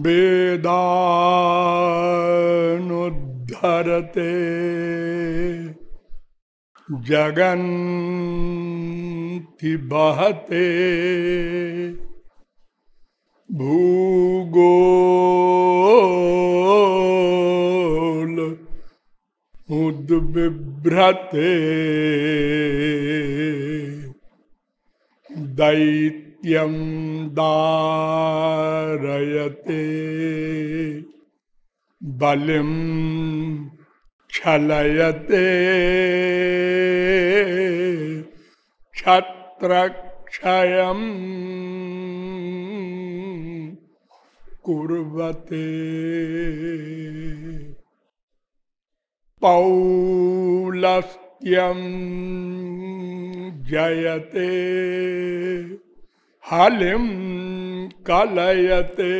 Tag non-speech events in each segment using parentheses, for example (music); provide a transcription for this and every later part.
वेदानुद्धरते। जगन्ति बहते। भूगोल उद्बिभ्रते। दैत्यं दारयते बलिं छलयते क्षत्रक्षयम् कुर्वते। पौलस्त्यं जयते। हलिं कलयते।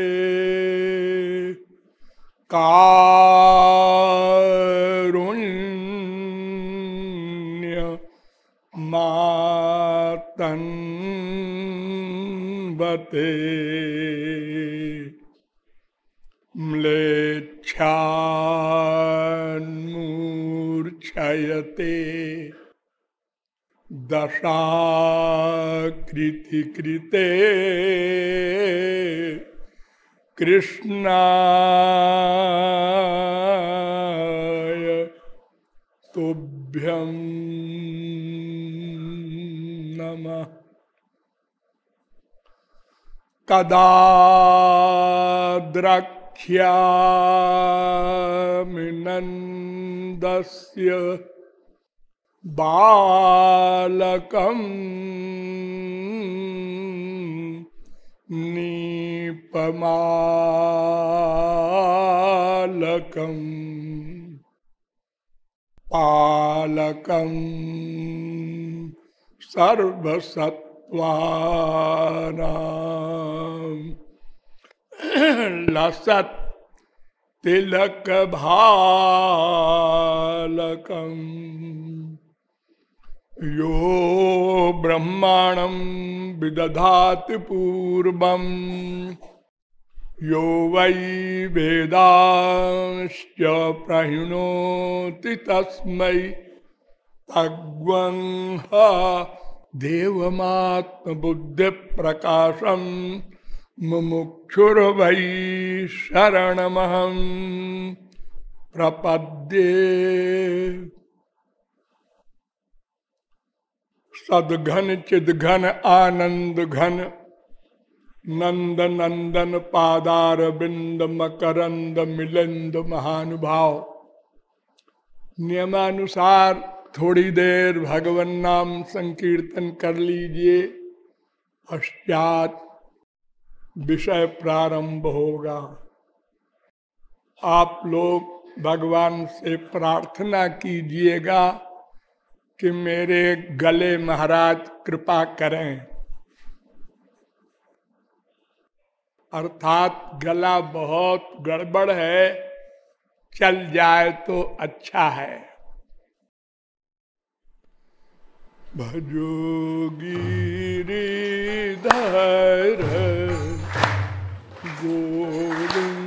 कारुण्य मातन्वते म्लेच्छान्मूर्छयते दशाकृतिकृते। कृष्णाय तुभ्यं नमः। कदा द्रक्ष्यामिनन्दस्य बालकम् नीपमालकम् पालकम् सर्वसत्त्वानाम् लसत् तिलक भालकम् यो ब्रह्माणं विदधाति पूर्वम्। यो वै वेदांश्च प्रहिणोति तस्मै। तग्वंह देवमात्मबुद्धिप्रकाशम्। मुमुक्षुर्वै शरणमहं प्रपद्ये सदघन चिदघन आनंद घन। नंद नंदन पादार बिंद मकरंद मिलिंद महानुभाव। नियमानुसार थोड़ी देर भगवन नाम संकीर्तन कर लीजिए, पश्चात विषय प्रारंभ होगा। आप लोग भगवान से प्रार्थना कीजिएगा। कि मेरे गले महाराज कृपा करें। अर्थात गला बहुत गड़बड़ है, चल जाए तो अच्छा है। भजोगिरिधर गोविंद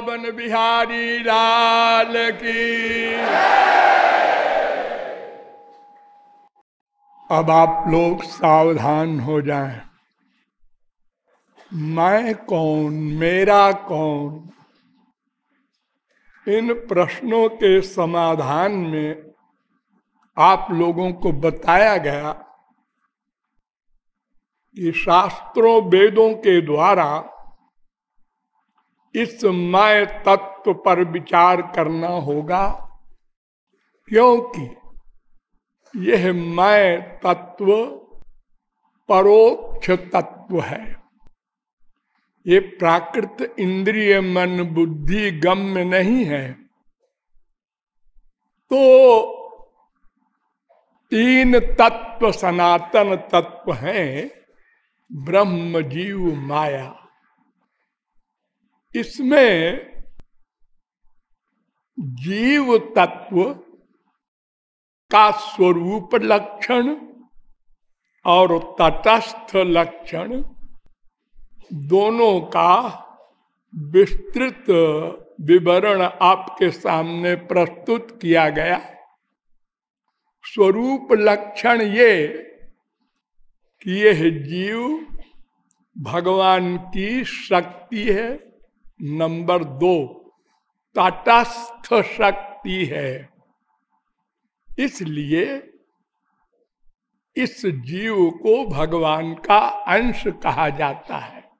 वृंदावन बिहारी लाल की अब आप लोग सावधान हो जाएँ। मैं कौन, मेरा कौन इन प्रश्नों के समाधान में आप लोगों को बताया गया कि शास्त्रों, वेदों के द्वारा इस मैं तत्व पर विचार करना होगा, क्योंकि यह मैं तत्व परोक्ष तत्व है। ये प्राकृत इंद्रिय मन बुद्धि गम्य नहीं है। तो तीन तत्व सनातन तत्व हैं ब्रह्म जीव माया। इसमें जीव तत्व का स्वरूप लक्षण और तटस्थ लक्षण दोनों का विस्तृत विवरण आपके सामने प्रस्तुत किया गया स्वरूप लक्षण ये कि यह जीव भगवान की शक्ति है नंबर दो, तटस्थ शक्ति है। इसलिए इस जीव को भगवान का अंश कहा जाता है।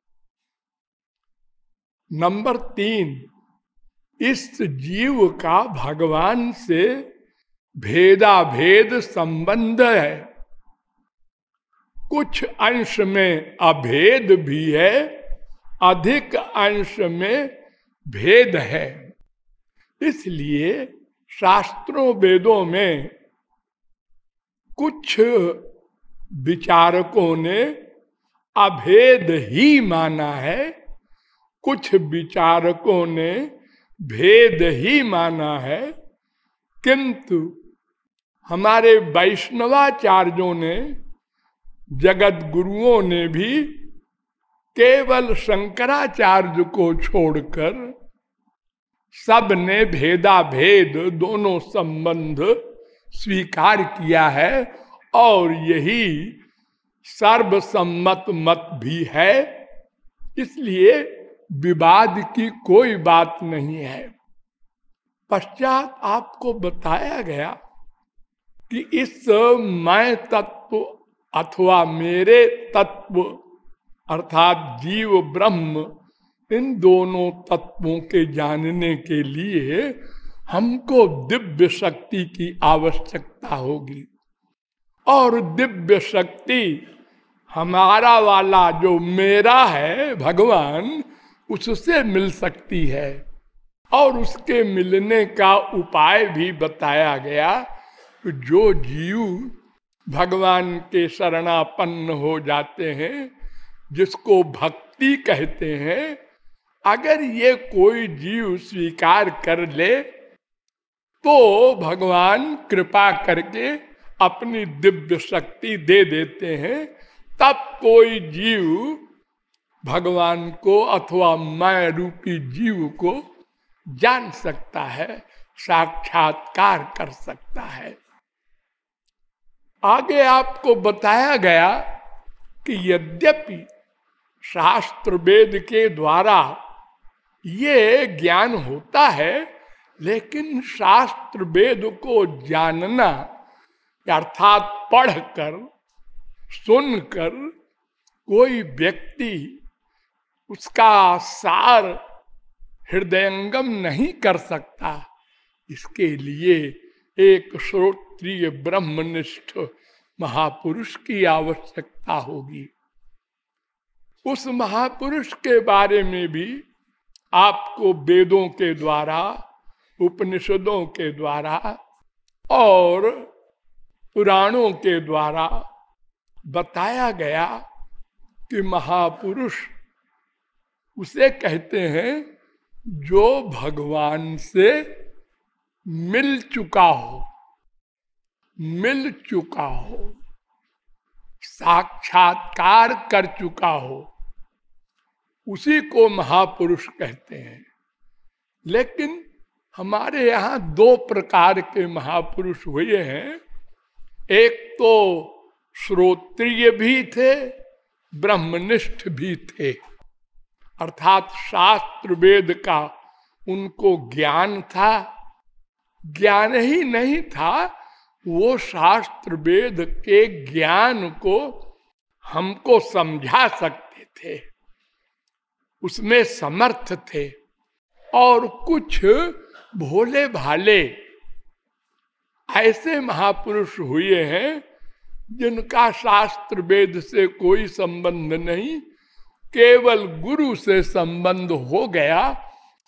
नंबर तीन, इस जीव का भगवान से भेदा भेद संबंध है। कुछ अंश में अभेद भी है अधिक अंश में भेद है। इसलिए शास्त्रों वेदों में कुछ विचारकों ने अभेद ही माना है, कुछ विचारकों ने भेद ही माना है। किंतु हमारे वैष्णवाचार्यों ने जगत गुरुओं ने भी केवल शंकराचार्य को छोड़कर सबने भेदा भेद दोनों संबंध स्वीकार किया है और यही सर्वसम्मत मत भी है। इसलिए विवाद की कोई बात नहीं है। पश्चात आपको बताया गया कि इस मैं तत्व अथवा मेरे तत्व अर्थात जीव ब्रह्म इन दोनों तत्वों के जानने के लिए हमको दिव्य शक्ति की आवश्यकता होगी। और दिव्य शक्ति हमारा वाला जो मेरा है भगवान, उससे मिल सकती है। और उसके मिलने का उपाय भी बताया गया जो जीव भगवान के शरणापन्न हो जाते हैं जिसको भक्ति कहते हैं, अगर ये कोई जीव स्वीकार कर ले तो भगवान कृपा करके अपनी दिव्य शक्ति दे देते हैं, तब कोई जीव भगवान को अथवा मैं रूपी जीव को जान सकता है, साक्षात्कार कर सकता है। आगे आपको बताया गया कि यद्यपि शास्त्र वेद के द्वारा ये ज्ञान होता है, लेकिन शास्त्र वेद को जानना अर्थात पढ़कर, सुनकर कोई व्यक्ति उसका सार हृदयंगम नहीं कर सकता। इसके लिए एक श्रोत्रिय ब्रह्मनिष्ठ महापुरुष की आवश्यकता होगी। उस महापुरुष के बारे में भी आपको वेदों के द्वारा, उपनिषदों के द्वारा और पुराणों के द्वारा बताया गया कि महापुरुष उसे कहते हैं जो भगवान से मिल चुका हो, मिल चुका हो, साक्षात्कार कर चुका हो। उसी को महापुरुष कहते हैं। लेकिन हमारे यहाँ दो प्रकार के महापुरुष हुए हैं। एक तो श्रोत्रिय भी थे, ब्रह्मनिष्ठ भी थे। अर्थात शास्त्र वेद का उनको ज्ञान था। ज्ञान ही नहीं था, वो शास्त्र वेद के ज्ञान को हमको समझा सकते थे। उसमें समर्थ थे और कुछ भोले भाले ऐसे महापुरुष हुए हैं जिनका शास्त्र वेद से कोई संबंध नहीं, केवल गुरु से संबंध हो गया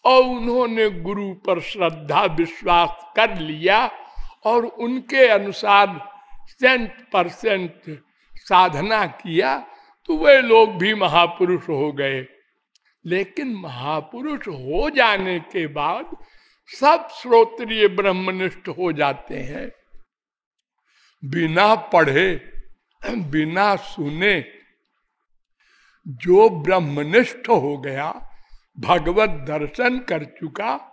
और उन्होंने गुरु पर श्रद्धा, विश्वास कर लिया और उनके अनुसार सेंट परसेंट साधना किया तो वे लोग भी महापुरुष हो गए। लेकिन महापुरुष हो जाने के बाद सब श्रोत्रिय ब्रह्मनिष्ठ हो जाते हैं। बिना पढ़े, बिना सुने, जो ब्रह्मनिष्ठ हो गया, भगवत दर्शन कर चुका,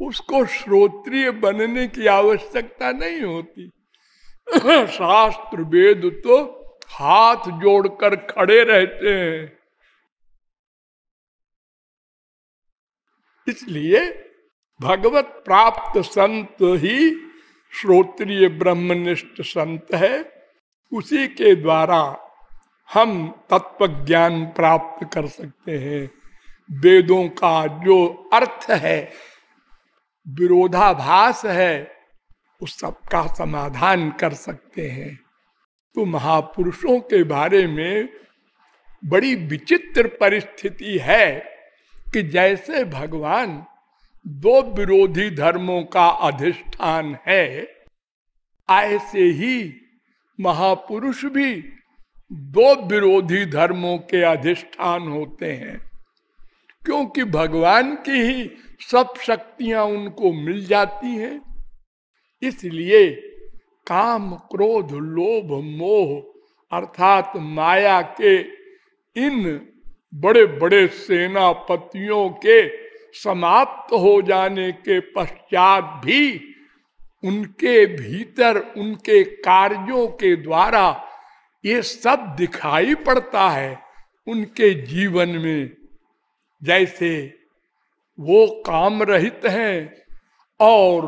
उसको श्रोत्रिय बनने की आवश्यकता नहीं होती। (coughs) शास्त्र वेद तो हाथ जोड़कर खड़े रहते हैं। इसलिए भगवत प्राप्त संत ही श्रोत्रिय ब्रह्मनिष्ठ संत है। उसी के द्वारा हम तत्व ज्ञान प्राप्त कर सकते हैं। वेदों का जो अर्थ है, विरोधाभास है, उस सबका समाधान कर सकते हैं। तो महापुरुषों के बारे में बड़ी विचित्र परिस्थिति है। कि जैसे भगवान दो विरोधी धर्मों का अधिष्ठान है, ऐसे ही महापुरुष भी दो विरोधी धर्मों के अधिष्ठान होते हैं। क्योंकि भगवान की ही सब शक्तियाँ उनको मिल जाती हैं, इसलिए काम, क्रोध, लोभ, मोह अर्थात माया के इन बड़े बड़े सेनापतियों के समाप्त हो जाने के पश्चात भी उनके भीतर उनके कार्यों के द्वारा ये सब दिखाई पड़ता है उनके जीवन में। जैसे वो काम रहित हैं और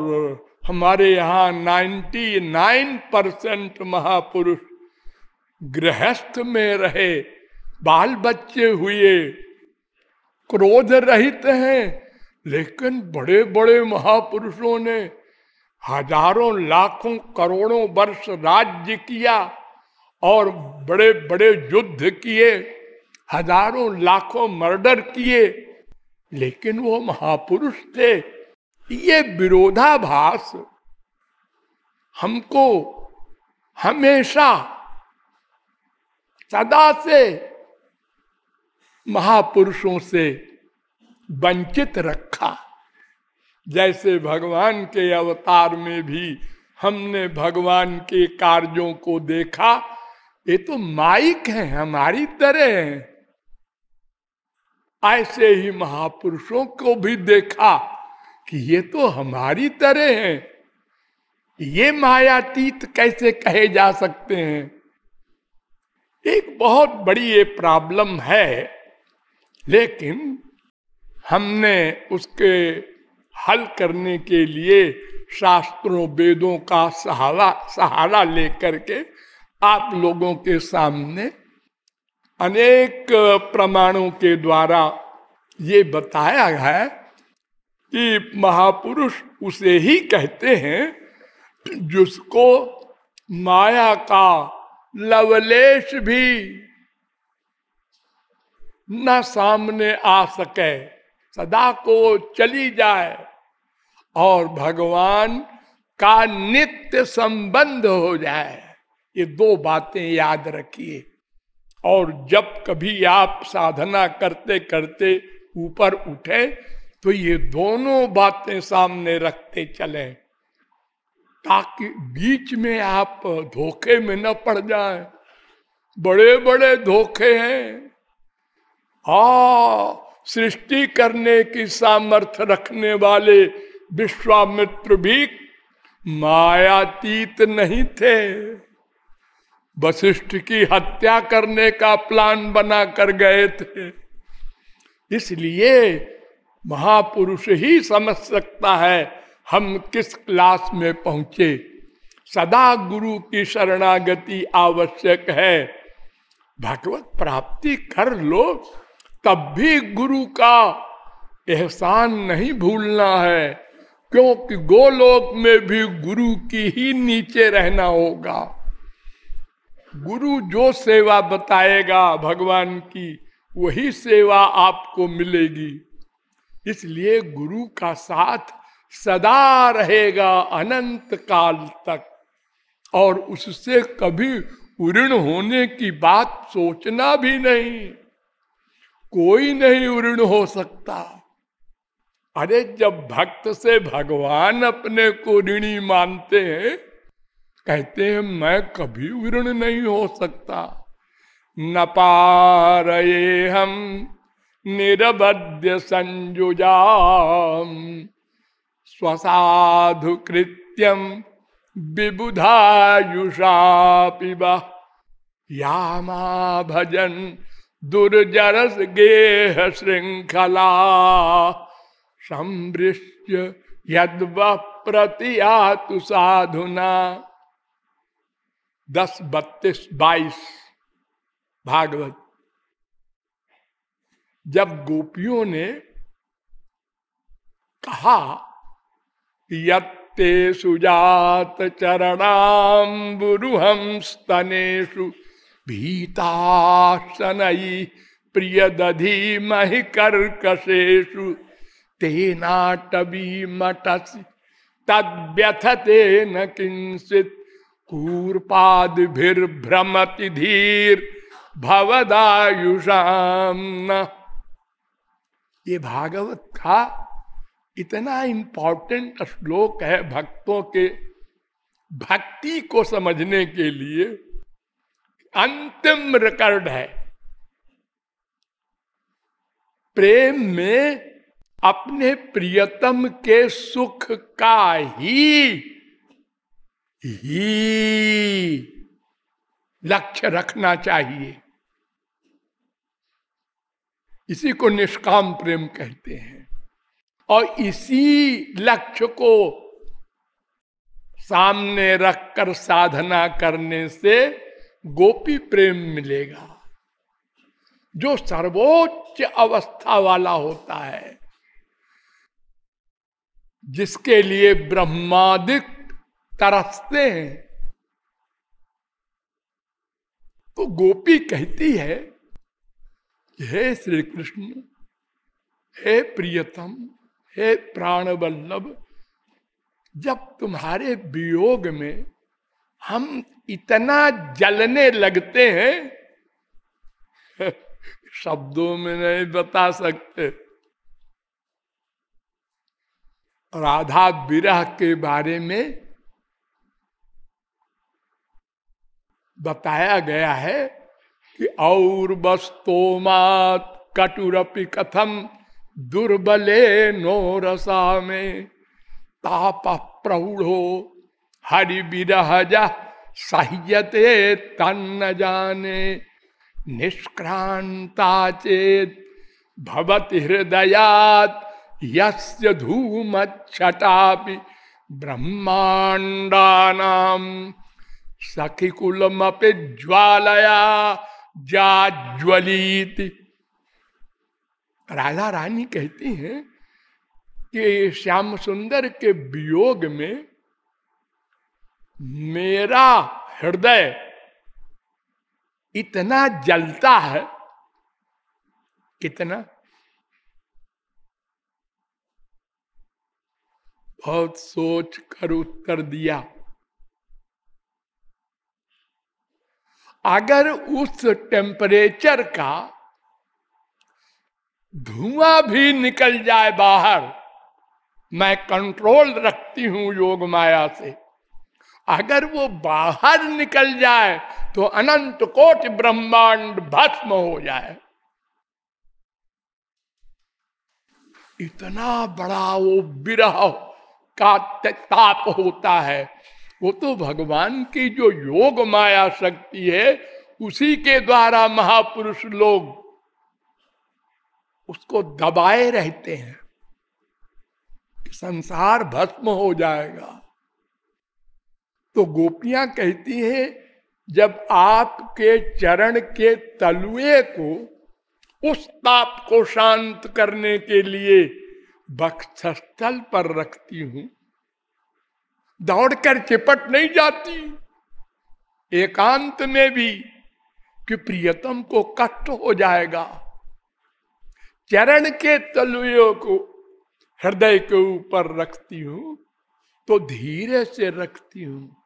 हमारे यहाँ 99 परसेंट महापुरुष गृहस्थ में रहे। बाल बच्चे हुए। क्रोध रहित हैं, लेकिन बड़े बड़े महापुरुषों ने हज़ारों, लाखों, करोड़ों वर्ष राज्य किया और बड़े बड़े युद्ध किए, हज़ारों, लाखों मर्डर किए। लेकिन वो महापुरुष थे। ये विरोधाभास हमको हमेशा सदा से महापुरुषों से वंचित रखा। जैसे भगवान के अवतार में भी हमने भगवान के कार्यों को देखा, ये तो माइक है, हमारी तरह है। ऐसे ही महापुरुषों को भी देखा कि ये तो हमारी तरह है। ये मायातीत कैसे कहे जा सकते हैं? एक बहुत बड़ी ये प्रॉब्लम है लेकिन हमने उसके हल करने के लिए शास्त्रों, वेदों का सहारा सहारा लेकर के आप लोगों के सामने अनेक प्रमाणों के द्वारा ये बताया है कि महापुरुष उसे ही कहते हैं जिसको माया का लवलेश भी न सामने आ सके। सदा को चली जाए। और भगवान का नित्य संबंध हो जाए। ये दो बातें याद रखिए। और जब कभी आप साधना करते करते ऊपर उठे तो ये दोनों बातें सामने रखते चले, ताकि बीच में आप धोखे में न पड़ जाए। बड़े बड़े धोखे हैं। सृष्टि करने की सामर्थ्य रखने वाले विश्वामित्र भी मायातीत नहीं थे। वशिष्ठ की हत्या करने का प्लान बना कर गए थे। इसलिए महापुरुष ही समझ सकता है हम किस क्लास में पहुँचे। सदा गुरु की शरणागति आवश्यक है। भगवत प्राप्ति कर लो। तब भी गुरु का एहसान नहीं भूलना है, क्योंकि गोलोक में भी गुरु की ही नीचे रहना होगा। गुरु जो सेवा बताएगा भगवान की, वही सेवा आपको मिलेगी। इसलिए गुरु का साथ सदा रहेगा अनंत काल तक, और उससे कभी उऋण होने की बात सोचना भी नहीं। कोई नहीं उऋण हो सकता। अरे जब भक्त से भगवान अपने को ऋणी मानते हैं, कहते हैं, मैं कभी उऋण नहीं हो सकता। न पारे हम निरबद्य संजुजा स्वसाधु कृत्यम विबुधायुषा पिबा यामा भजन दुर्जरस गेह श्रृंखला संवृष्य यद्व प्रतियातु साधुना। दस बत्तीस बाईस। भागवत। जब गोपियों ने कहा यत्ते सुजात चरणाम्बुरुहम स्तनेशु भीताशनई प्रिय दधी महि कर्कशेषु। तेनाटवी मटस तद्यथते न किंचित कूर्पादिर्भ्रमति धीर भवदायुषाम ये भागवत का इतना इंपॉर्टेंट श्लोक है भक्तों के, भक्ति को समझने के लिए अंतिम रिकॉर्ड है। प्रेम में अपने प्रियतम के सुख का ही ही लक्ष्य रखना चाहिए। इसी को निष्काम प्रेम कहते हैं। और इसी लक्ष्य को सामने रखकर साधना करने से गोपी प्रेम मिलेगा। जो सर्वोच्च अवस्था वाला होता है, जिसके लिए ब्रह्मादिक तरसते हैं तो गोपी कहती है, हे श्री कृष्ण हे प्रियतम, हे प्राण वल्लभ जब तुम्हारे वियोग में हम इतना जलने लगते हैं, (laughs) शब्दों में नहीं बता सकते। राधा विरह के बारे में बताया गया है कि और बस्तो मात कटुरपि कथम दुर्बले नो रसा में ताप प्रौढ़ो हरि विरहजा सह्यते तन्न जाने, निष्क्रांता चेत भवति हृदयात, यस्य धूम छटापि ब्रह्मांडानाम सखिकुलमपि ज्वालया जाज्वलीति। राधा रानी कहती हैं कि श्याम सुंदर के वियोग में मेरा हृदय इतना जलता है, कितना? बहुत सोच कर उत्तर दिया। अगर उस टेम्परेचर का धुआँ भी निकल जाए बाहर, मैं कंट्रोल रखती हूँ योग माया से। अगर वो बाहर निकल जाए तो अनंत कोट ब्रह्मांड भस्म हो जाए। इतना बड़ा वो विरह का ताप होता है। वो तो भगवान की जो योग माया शक्ति है, उसी के द्वारा महापुरुष लोग उसको दबाए रहते हैं संसार भस्म हो जाएगा। तो गोपियाँ कहती हैं, जब आपके चरण के तलुए को उस ताप को शांत करने के लिए बक्षस्थल पर रखती हूँ दौड़कर चिपट नहीं जाती। एकांत में भी कि प्रियतम को कष्ट हो जाएगा। चरण के तलुओं को हृदय के ऊपर रखती हूँ तो धीरे से रखती हूँ।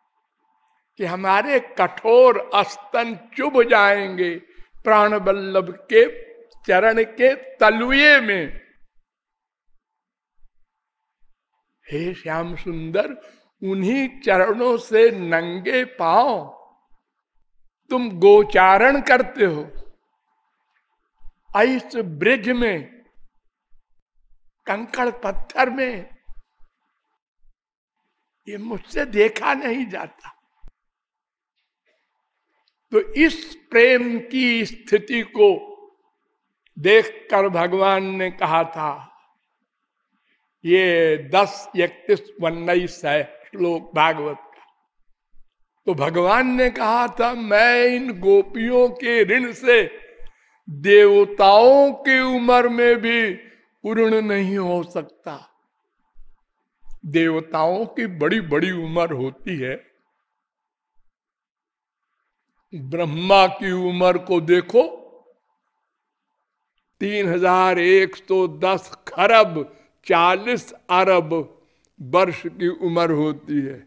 कि हमारे कठोर अस्तन चुभ जाएँगे प्राण बल्लभ के चरण के तलुए में। हे श्याम सुंदर, उन्हीं चरणों से नंगे पाओ तुम गोचारण करते हो। इस ब्रिज में, कंकड़ पत्थर में, ये मुझसे देखा नहीं जाता। तो इस प्रेम की स्थिति को देखकर भगवान ने कहा था, ये दस इकतीस उन्नीस है श्लोक भागवत का। तो भगवान ने कहा था, मैं इन गोपियों के ऋण से देवताओं की उम्र में भी पूर्ण नहीं हो सकता। देवताओं की बड़ी बड़ी उम्र होती है। ब्रह्मा की उम्र को देखो, तीन हज़ार एक सौ दस खरब चालीस अरब वर्ष की उम्र होती है।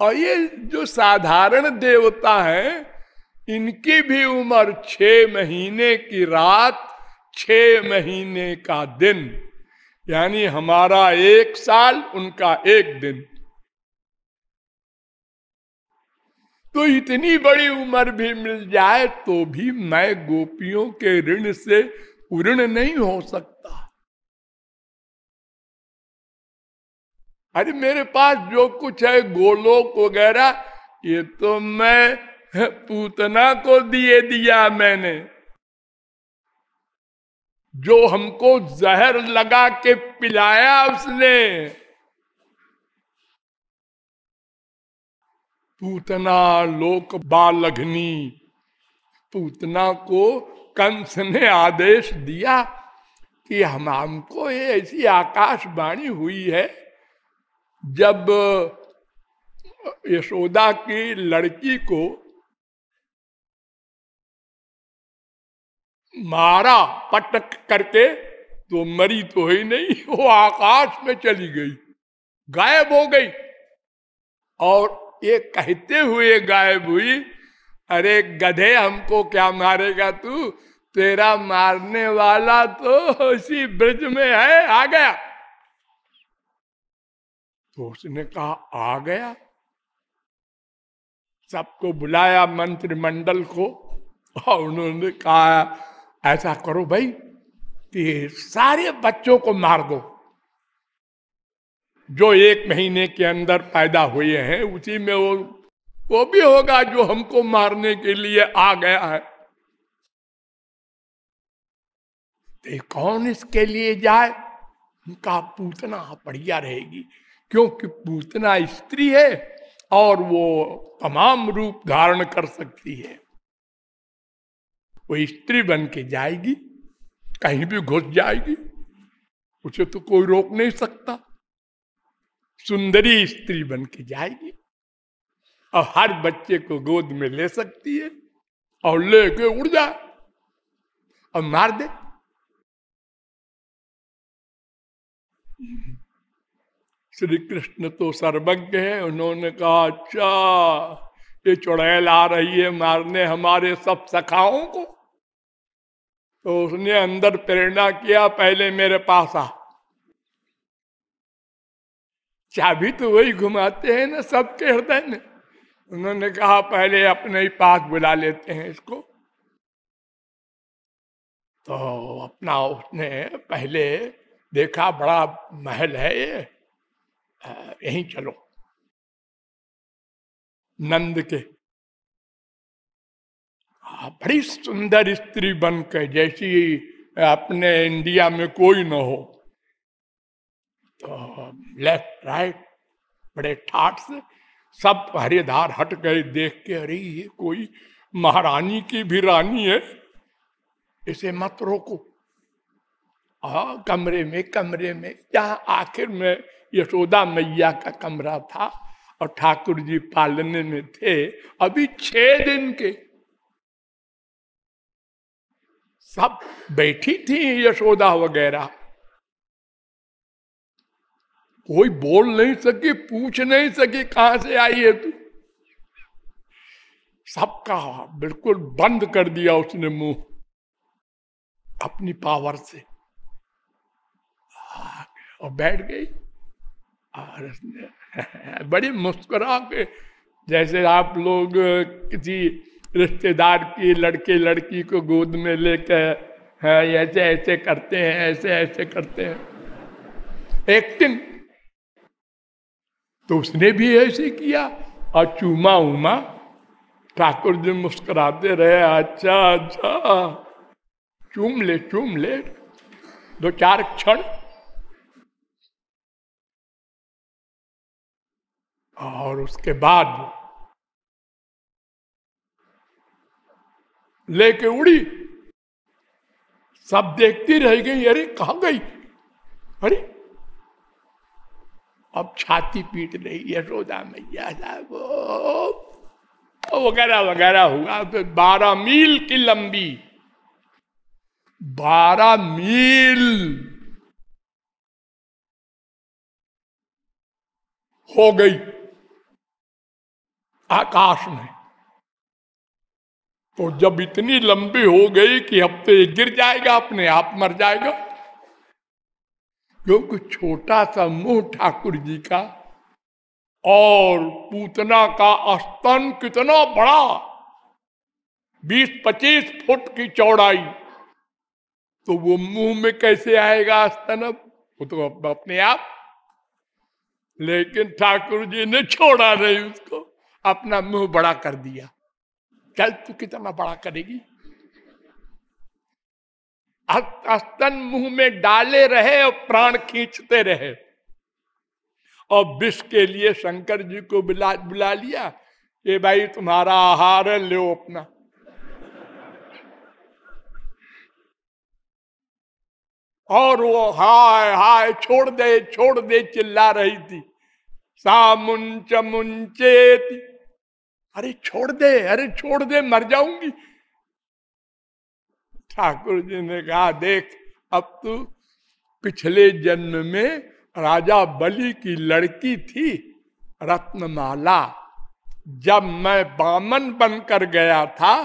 और ये जो साधारण देवता है, इनकी भी उम्र छ महीने की रात छ महीने का दिन, यानी हमारा एक साल, उनका एक दिन। तो इतनी बड़ी उम्र भी मिल जाए तो भी मैं गोपियों के ऋण से पूर्ण नहीं हो सकता। अरे मेरे पास जो कुछ है, गोलोक वगैरह, ये तो मैं पूतना को दिए दिया मैंने। जो हमको जहर लगा के पिलाया उसने। पूतना लोक बालघनी। पूतना को कंस ने आदेश दिया कि हम हमको ये ऐसी आकाशवाणी हुई है, जब यशोदा की लड़की को मारा पटक करके तो मरी तो ही नहीं, वो आकाश में चली गई, गायब हो गई। और ये कहते हुए गायब हुई, अरे गधे हमको क्या मारेगा तू? तेरा मारने वाला तो उसी ब्रज में है, आ गया। तो उसने कहा, आ गया। सबको बुलाया मंत्रिमंडल को और उन्होंने कहा, ऐसा करो भाई कि सारे बच्चों को मार दो। जो एक महीने के अंदर पैदा हुए हैं, उसी में वो वो भी होगा जो हमको मारने के लिए आ गया है। तो कौन इसके लिए जाए? उनका पूतना बढ़िया रहेगी, क्योंकि पूतना स्त्री है और वो तमाम रूप धारण कर सकती है। वो स्त्री बन के जाएगी, कहीं भी घुस जाएगी, उसे तो कोई रोक नहीं सकता। सुंदरी स्त्री बन के जाएगी और हर बच्चे को गोद में ले सकती है और लेके उड़ जाए और मार दे। श्री कृष्ण तो सर्वज्ञ है, उन्होंने कहा अच्छा ये चुड़ैल आ रही है मारने हमारे सब सखाओं को। तो उसने अंदर प्रेरणा किया, पहले मेरे पास आ। चाबी तो वही घुमाते हैं ना सबके हृदय में। उन्होंने कहा, पहले अपने ही पास बुला लेते हैं इसको। तो अपना उसने पहले देखा, बड़ा महल है ये। यहीं चलो। नंद के बड़ी सुंदर स्त्री बन के जैसी अपने इंडिया में कोई न हो। तो लेफ़्ट राइट बड़े ठाट से सब हरिधार हट गए देख के अरे ये कोई महारानी की भी रानी है। इसे मत रोको। आ, कमरे में कमरे में जहाँ आखिर में यशोदा मैया का कमरा था और ठाकुर जी पालने में थे अभी छह दिन के। सब बैठी थी यशोदा वगैरह। कोई बोल नहीं सकी, पूछ नहीं सकी, कहाँ से आई है तू? सबका बिल्कुल बंद कर दिया उसने मुँह, अपनी पावर से। और बैठ गई। और बड़ी मुस्कुरा के, जैसे आप लोग किसी रिश्तेदार की लड़के लड़की को गोद में लेकर, है, ऐसे ऐसे करते हैं, ऐसे ऐसे करते हैं। एक्टिंग तो उसने भी ऐसे किया और चूमा उमा ठाकुर जी मुस्कुराते रहे अच्छा अच्छा चूम ले चूम ले, दो चार क्षण। और उसके बाद लेके उड़ी, सब देखती रह गई, अरे, कहा गई? अरे अब छाती पीट रही है यशोदा मैया साहब। वगैरह वगैरह हुआ। तो बारह मील की लंबी। बारह मील। हो गई। आकाश में। तो जब इतनी लंबी हो गई कि तो ये गिर जाएगा, अपने आप मर जाएगा। क्योंकि छोटा सा मुँह ठाकुर जी का और पूतना का स्तन कितना बड़ा बीस पच्चीस फुट की चौड़ाई तो वो मुँह में कैसे आएगा स्तन? अब वो तो अपने आप। लेकिन ठाकुर जी ने छोड़ा नहीं उसको, अपना मुँह बड़ा कर दिया। चल, तू कितना बड़ा करेगी? मुँह में डाले रहे और प्राण खींचते रहे। और विष के लिए शंकर जी को बुला बुला लिया ये भाई तुम्हारा आहार है लो अपना। और वो हाय हाय, छोड़ दे छोड़ दे चिल्ला रही थी। सामुंच मुंचेती। अरे छोड़ दे, अरे छोड़ दे, मर जाऊँगी। ठाकुर जी ने कहा, देख, अब तू पिछले जन्म में राजा बलि की लड़की थी, रत्नमाला। जब मैं बामन बनकर गया था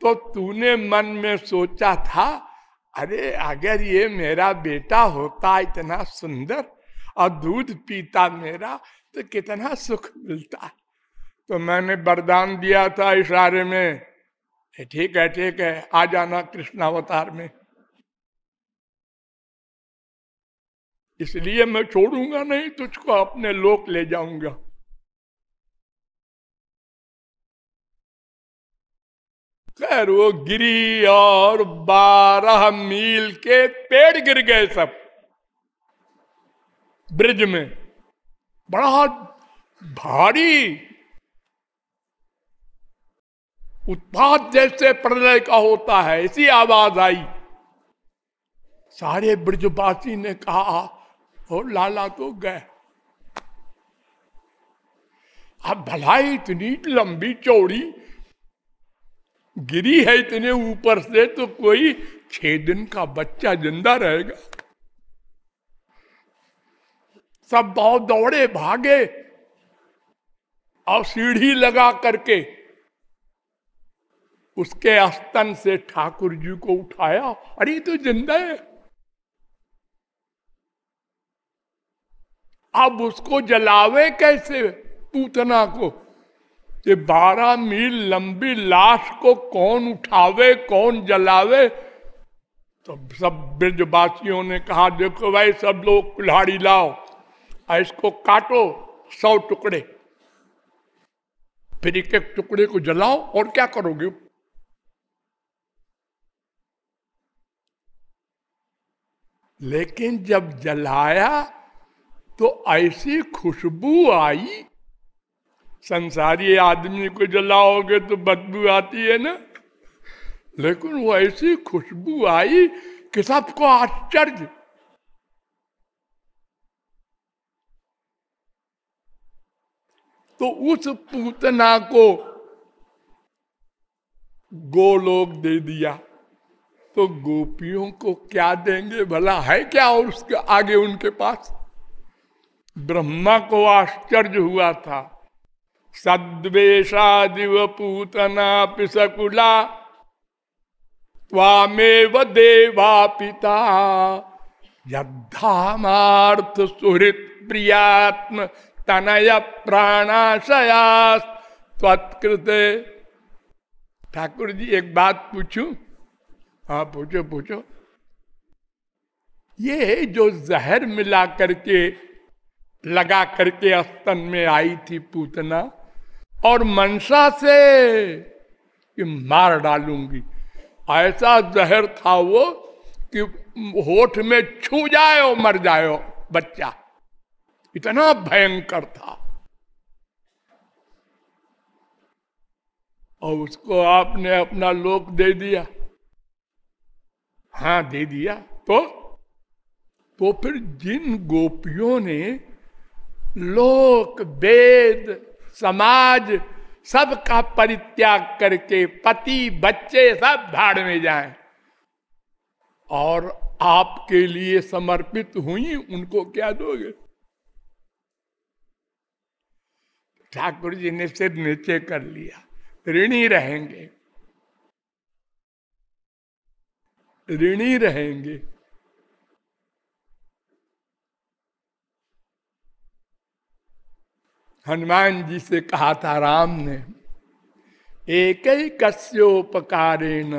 तो तूने मन में सोचा था, अरे, अगर ये मेरा बेटा होता इतना सुंदर और दूध पीता मेरा तो कितना सुख मिलता। तो मैंने वरदान दिया था इशारे में ठीक है ठीक है, आ जाना कृष्णावतार में। इसलिए मैं छोड़ूँगा नहीं, तुझको अपने लोक ले जाऊँगा। खैर, वो गिरी और बारह मील के पेड़ गिर गए सब, ब्रिज में। बड़ा भारी उत्पाद जैसे प्रलय का होता है ऐसी आवाज़ आई। सारे ब्रजवासी ने कहा, और लाला तो गए। अब भलाई इतनी लंबी चौड़ी, गिरी है इतने ऊपर से तो कोई छह दिन का बच्चा ज़िंदा रहेगा। सब बहुत दौड़े भागे, और सीढ़ी लगा करके उसके स्तन से ठाकुर जी को उठाया। अरे तो ज़िंदा है। अब उसको जलावे कैसे पूतना को? ये बारह मील लंबी लाश को कौन उठावे, कौन जलावे? तो सब ब्रजवासियों ने कहा, देखो भाई, सब लोग कुल्हाड़ी लाओ और इसको काटो सौ टुकड़े। फिर एक एक टुकड़े को जलाओ और क्या करोगे? लेकिन जब जलाया तो ऐसी खुशबू आई। संसारी आदमी को जलाओगे तो बदबू आती है ना? लेकिन वो ऐसी खुशबू आई कि सबको आश्चर्य। तो उस पूतना को गोलोक दे दिया। तो गोपियों को क्या देंगे? भला है क्या और उसके आगे उनके पास? ब्रह्मा को आश्चर्य हुआ था। सद्वेशा दिव पूतना पिसकुला त्वामेव देवा पिता। यद्धामार्थ सुहृत प्रियात्म तनय प्राणाशया त्वत्कृत। ठाकुर जी, एक बात पूछू? हाँ पूछो पूछो। ये जो जहर मिला करके, लगा करके अस्तन में आई थी पूतना, और मनसा से कि मार डालूँगी। ऐसा जहर था वो कि होठ में छू जाए मर जाए बच्चा। इतना भयंकर था। और उसको आपने अपना लोक दे दिया। हाँ दे दिया। तो तो फिर जिन गोपियों ने लोक, वेद, समाज सबका परित्याग करके पति, बच्चे सब भाड़ में जाए और आपके लिए समर्पित हुई, उनको क्या दोगे? ठाकुर जी ने सिर नीचे कर लिया। ऋणी रहेंगे। ऋणी रहेंगे। हनुमान जी से कहा था, राम ने, एक ही कस्योपकारेण।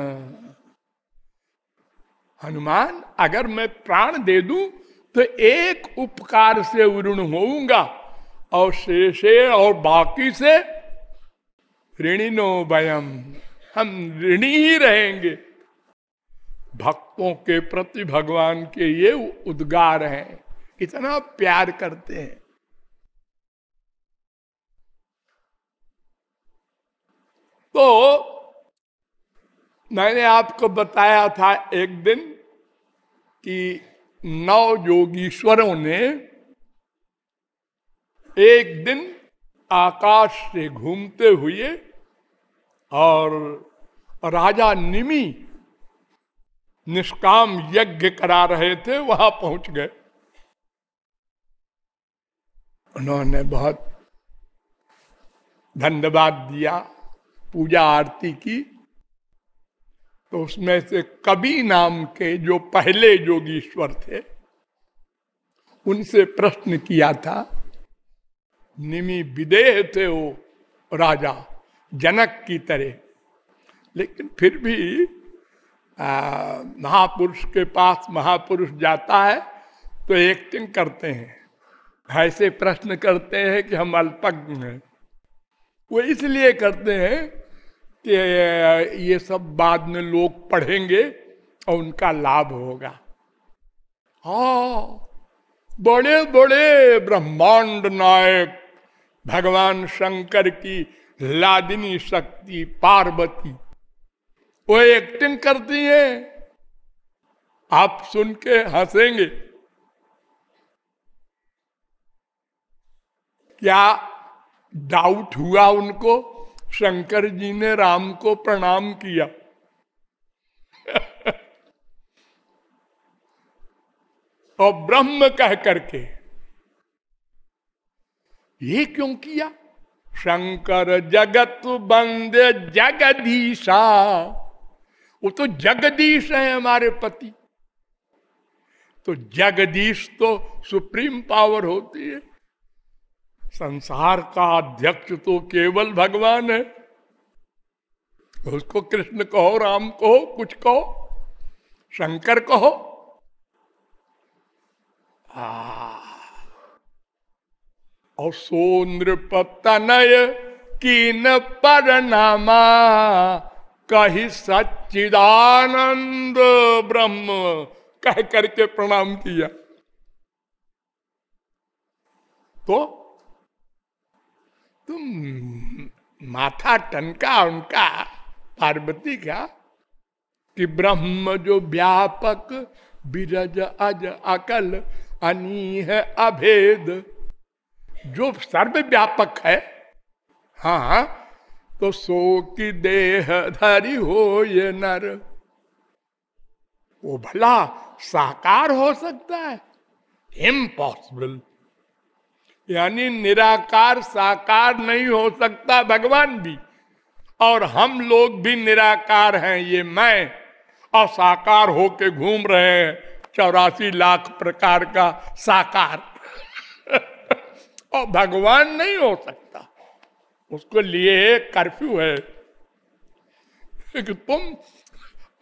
हनुमान, अगर मैं प्राण दे दूँ तो एक उपकार से ऋण होऊँगा और शेषे और बाकी से ऋणिनो वयम। हम ऋणी ही रहेंगे। भक्तों के प्रति भगवान के ये उद्गार हैं, इतना प्यार करते हैं। तो मैंने आपको बताया था एक दिन कि नौ योगीश्वरों ने एक दिन आकाश से घूमते हुए और राजा निमि निष्काम यज्ञ करा रहे थे, वहाँ पहुँच गए। उन्होंने बहुत धन्यवाद दिया, पूजा आरती की। तो उसमें से कवि नाम के जो पहले योगीश्वर थे, उनसे प्रश्न किया था, निमी विदेह थे वो राजा, जनक की तरह। लेकिन फिर भी महापुरुष के पास महापुरुष जाता है तो एक्टिंग करते हैं। ऐसे प्रश्न करते हैं कि हम अल्पज्ञ हैं। वो इसलिए करते हैं कि ये सब बाद में लोग पढ़ेंगे और उनका लाभ होगा। हा बड़े बड़े ब्रह्मांड नायक, भगवान शंकर की लादिनी शक्ति, पार्वती वो एक्टिंग करती है। आप सुन के हंसेंगे। क्या डाउट हुआ उनको? शंकर जी ने राम को प्रणाम किया। और ब्रह्म कह करके, ये क्यों किया? शंकर जगत बंद जगदीशा। वो तो जगदीश है हमारे पति। तो जगदीश तो सुप्रीम पावर होती है। संसार का अध्यक्ष तो केवल भगवान है। उसको कृष्ण कहो, राम कहो, कुछ कहो, शंकर कहो। और सोन्द्र पतनय की न परनामा कही सच्चिदानंद ब्रह्म, कह करके प्रणाम किया। तो तुम माथा टनका उनका पार्वती का कि ब्रह्म जो व्यापक, बिरज अज अकल, अनीह अभेद, जो सर्व व्यापक है हाँ तो सो की देह धरी हो ये नर। वो भला साकार हो सकता है? इम्पॉसिबल यानी निराकार साकार नहीं हो सकता भगवान भी। और हम लोग भी निराकार हैं, ये मैं और साकार होके घूम रहे हैं, चौरासी लाख प्रकार का साकार। (laughs) और भगवान नहीं हो सकता। उसको लिए कर्फ्यू है कि तुम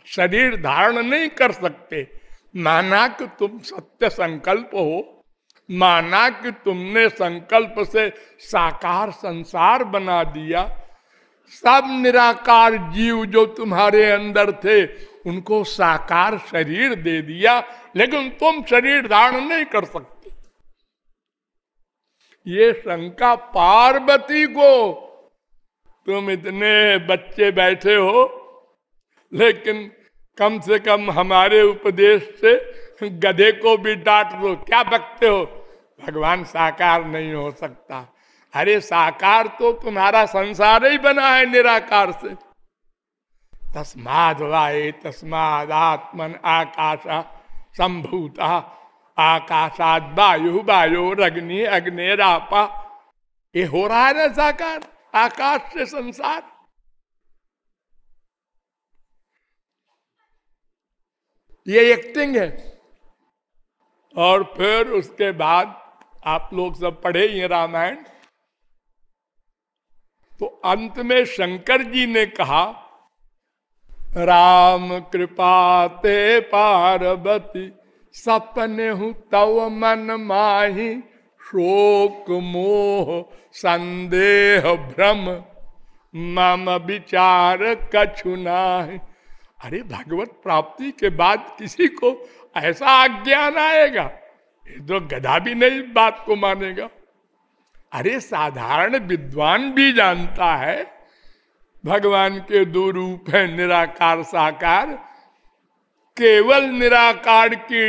शरीर धारण नहीं कर सकते। माना कि तुम सत्य संकल्प हो, माना कि तुमने संकल्प से साकार संसार बना दिया। सब निराकार जीव जो तुम्हारे अंदर थे, उनको साकार शरीर दे दिया, लेकिन तुम शरीर धारण नहीं कर सकते। ये शंका पार्वती को। तुम इतने बच्चे बैठे हो, लेकिन कम से कम हमारे उपदेश से गधे को भी डांट दो क्या बकते हो? भगवान साकार नहीं हो सकता। अरे साकार तो तुम्हारा संसार ही बना है निराकार से। तस्माद वाए तस्माद आत्मन आकाशा, संभूता। आकाशाद वायु वायु अग्नि अग्नि रापा। ये हो रहा है ना साकार? आकाश से संसार। ये एक्टिंग है। और फिर उसके बाद आप लोग सब पढ़े ये रामायण। तो अंत में शंकर जी ने कहा, राम कृपा ते पार्वती। सपने हूँ तव मन माही, शोक मोह, संदेह भ्रम। मम विचार कछुना अरे भगवत प्राप्ति के बाद किसी को ऐसा अज्ञान आएगा, ये तो गधा भी नहीं बात को मानेगा। अरे साधारण विद्वान भी जानता है, भगवान के दो रूप है निराकार साकार केवल निराकार की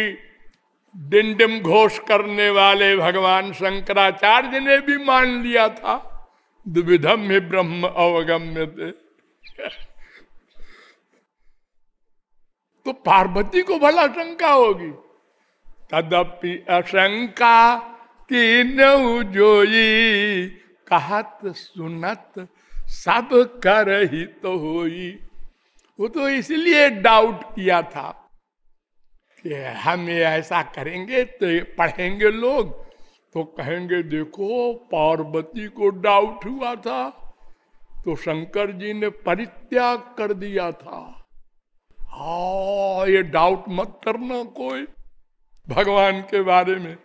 डिंडिम घोष करने वाले भगवान शंकराचार्य ने भी मान लिया था। द्विधम ही ब्रह्म अवगम्य थे तो पार्वती को भला शंका होगी। तदपि अशंका की नऊ जोई, कहत सुनत, सब कर ही तो होई। वो तो इसलिए डाउट किया था कि हम ये ऐसा करेंगे तो पढ़ेंगे लोग तो कहेंगे, देखो, पार्वती को डाउट हुआ था तो शंकर जी ने परित्याग कर दिया था। हा, ये डाउट मत करना कोई, भगवान के बारे में।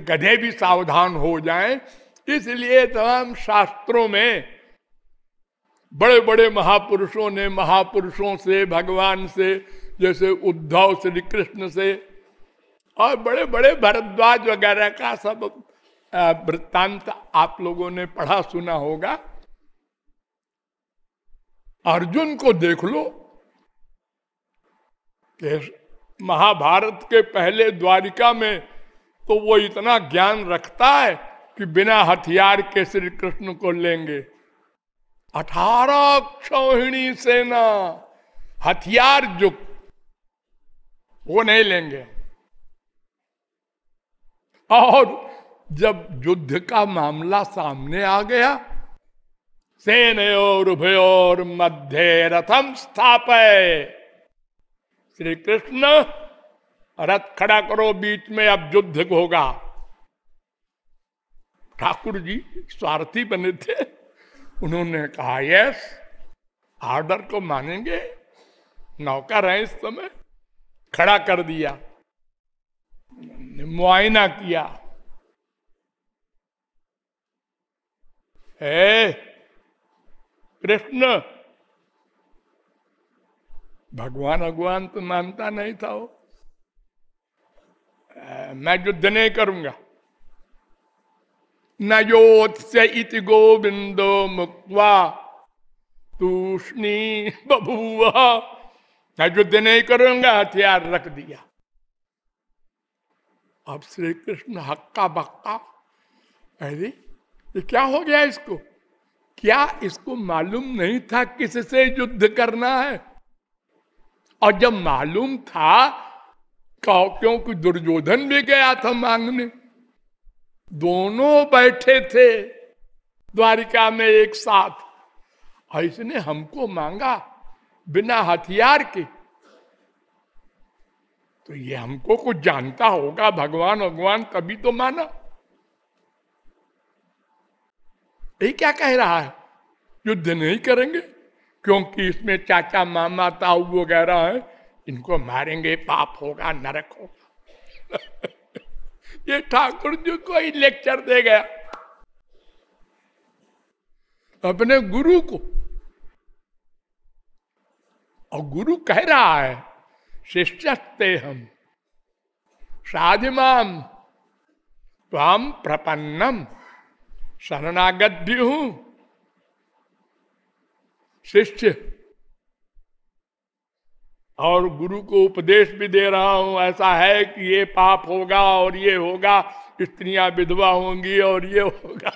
गधे भी सावधान हो जाएँ, इसलिए तमाम शास्त्रों में बड़े बड़े महापुरुषों ने महापुरुषों से, भगवान से, जैसे उद्धव श्री कृष्ण से, और बड़े बड़े भरद्वाज वगैरह का सब वृत्तांत आप लोगों ने पढ़ा सुना होगा। अर्जुन को देख लो कि महाभारत के पहले द्वारिका में तो वो इतना ज्ञान रखता है कि बिना हथियार के श्री कृष्ण को लेंगे। अठारह क्षोहिणी सेना, हथियार युक्त, वो नहीं लेंगे। और जब युद्ध का मामला सामने आ गया, सेन सेनयोर उभयोर मध्य रथम स्थापय। श्री कृष्ण रथ खड़ा करो, बीच में अब युद्ध होगा। ठाकुर जी स्वार्थी बने थे। उन्होंने कहा, यस ऑर्डर को मानेंगे नौकर है इस समय, खड़ा कर दिया, मुआयना किया। कृष्ण, भगवान भगवान तो मानता नहीं था वो। मैं युद्ध नहीं करूँगा। न योत्स्य इति गोविंदो मुक्वा तूषणी मैं युद्ध नहीं करूँगा हथियार रख दिया अब श्री कृष्ण हक्का बक्का अरे ये क्या हो गया इसको क्या इसको मालूम नहीं था किससे युद्ध करना है और जब मालूम था क्योंकि दुर्योधन भी गया था मांगने दोनों बैठे थे। द्वारिका में एक साथ। और इसने हमको मांगा बिना हथियार के। तो ये हमको कुछ जानता होगा, भगवान भगवान तभी तो माना। ये क्या कह रहा है? युद्ध नहीं करेंगे? क्योंकि इसमें चाचा, मामा, ताऊ वगैरह है। इनको मारेंगे, पाप होगा, नरक होगा। (laughs) ये ठाकुर जी को ही लेक्चर दे गया। अपने गुरु को। और गुरु कह रहा है, शिष्यस्ते हम, साधिमाम ताम प्रपन्नम शरणागत भी हूँ। शिष्य और गुरु को उपदेश भी दे रहा हूँ, ऐसा है कि ये पाप होगा और ये होगा, स्त्रियाँ विधवा होंगी और ये होगा।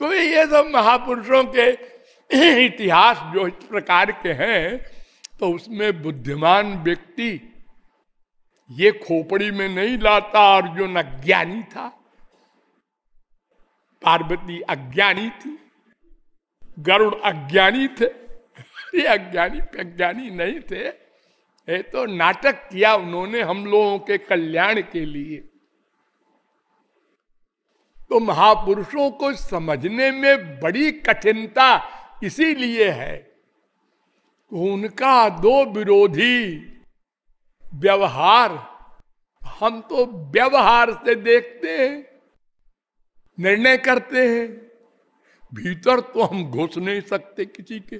तो ये सब महापुरुषों के इतिहास जो इस प्रकार के हैं तो उसमें बुद्धिमान व्यक्ति ये खोपड़ी में नहीं लाता और जो अज्ञानी था, पार्वती अज्ञानी थी, गरुड़ अज्ञानी थे ये अज्ञानी अज्ञानी नहीं थे। ये तो नाटक किया उन्होंने हम लोगों के कल्याण के लिए। तो महापुरुषों को समझने में बड़ी कठिनता इसीलिए है उनका दो विरोधी व्यवहार, हम तो व्यवहार से देखते हैं, निर्णय करते हैं, भीतर तो हम घुस नहीं सकते किसी के।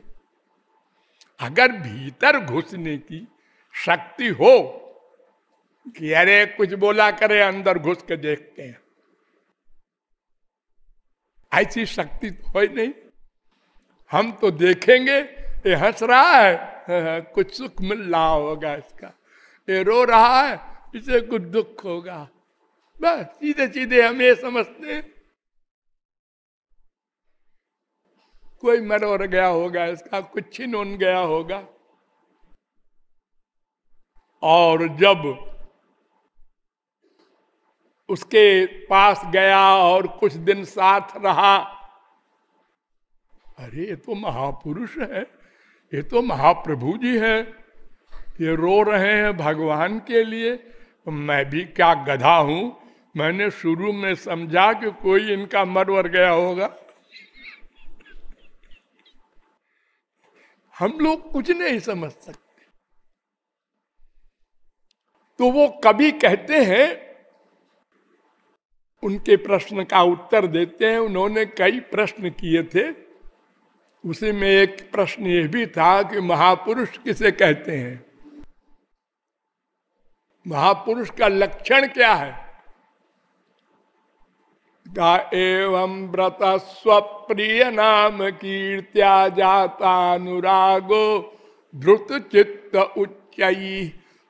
अगर भीतर घुसने की शक्ति हो कि अरे कुछ बोला करे, अंदर घुस के देखते हैं। ऐसी शक्ति तो है नहीं। हम तो देखेंगे, ये हंस रहा है कुछ सुख मिल रहा होगा इसका। ये रो रहा है, इसे कुछ दुख होगा। बस सीधे सीधे हम ये समझते हैं। कोई मर गया होगा, इसका कुछ छिन गया होगा। और जब उसके पास गया और कुछ दिन साथ रहा, अरे, ये तो महापुरुष है, ये तो महाप्रभु जी है, ये रो रहे हैं भगवान के लिए तो मैं भी क्या गधा हूँ, मैंने शुरू में समझा कि कोई इनका मरवर गया होगा। हम लोग कुछ नहीं समझ सकते। तो वो कभी कहते हैं, उनके प्रश्न का उत्तर देते हैं। उन्होंने कई प्रश्न किए थे। उसी में एक प्रश्न यह भी था कि महापुरुष किसे कहते हैं? महापुरुष का लक्षण क्या है? एवं व्रत स्वप्रिय नाम कीर्त्या जाता अनुरागो ध्रुत चित्त उच्च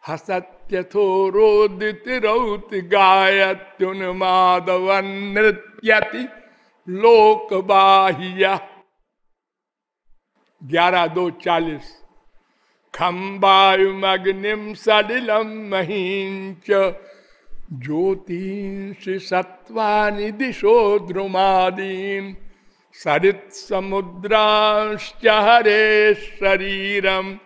हसत्यथोरोदित रौत गायत्युन माधव नृत्यति लोक बाह्य ग्यारह दो चालीस। खम्बायुमग्निम सलिलम महींच ज्योतिषि सत्वानि दिशो सरित समुद्राश्च हरे शरीरम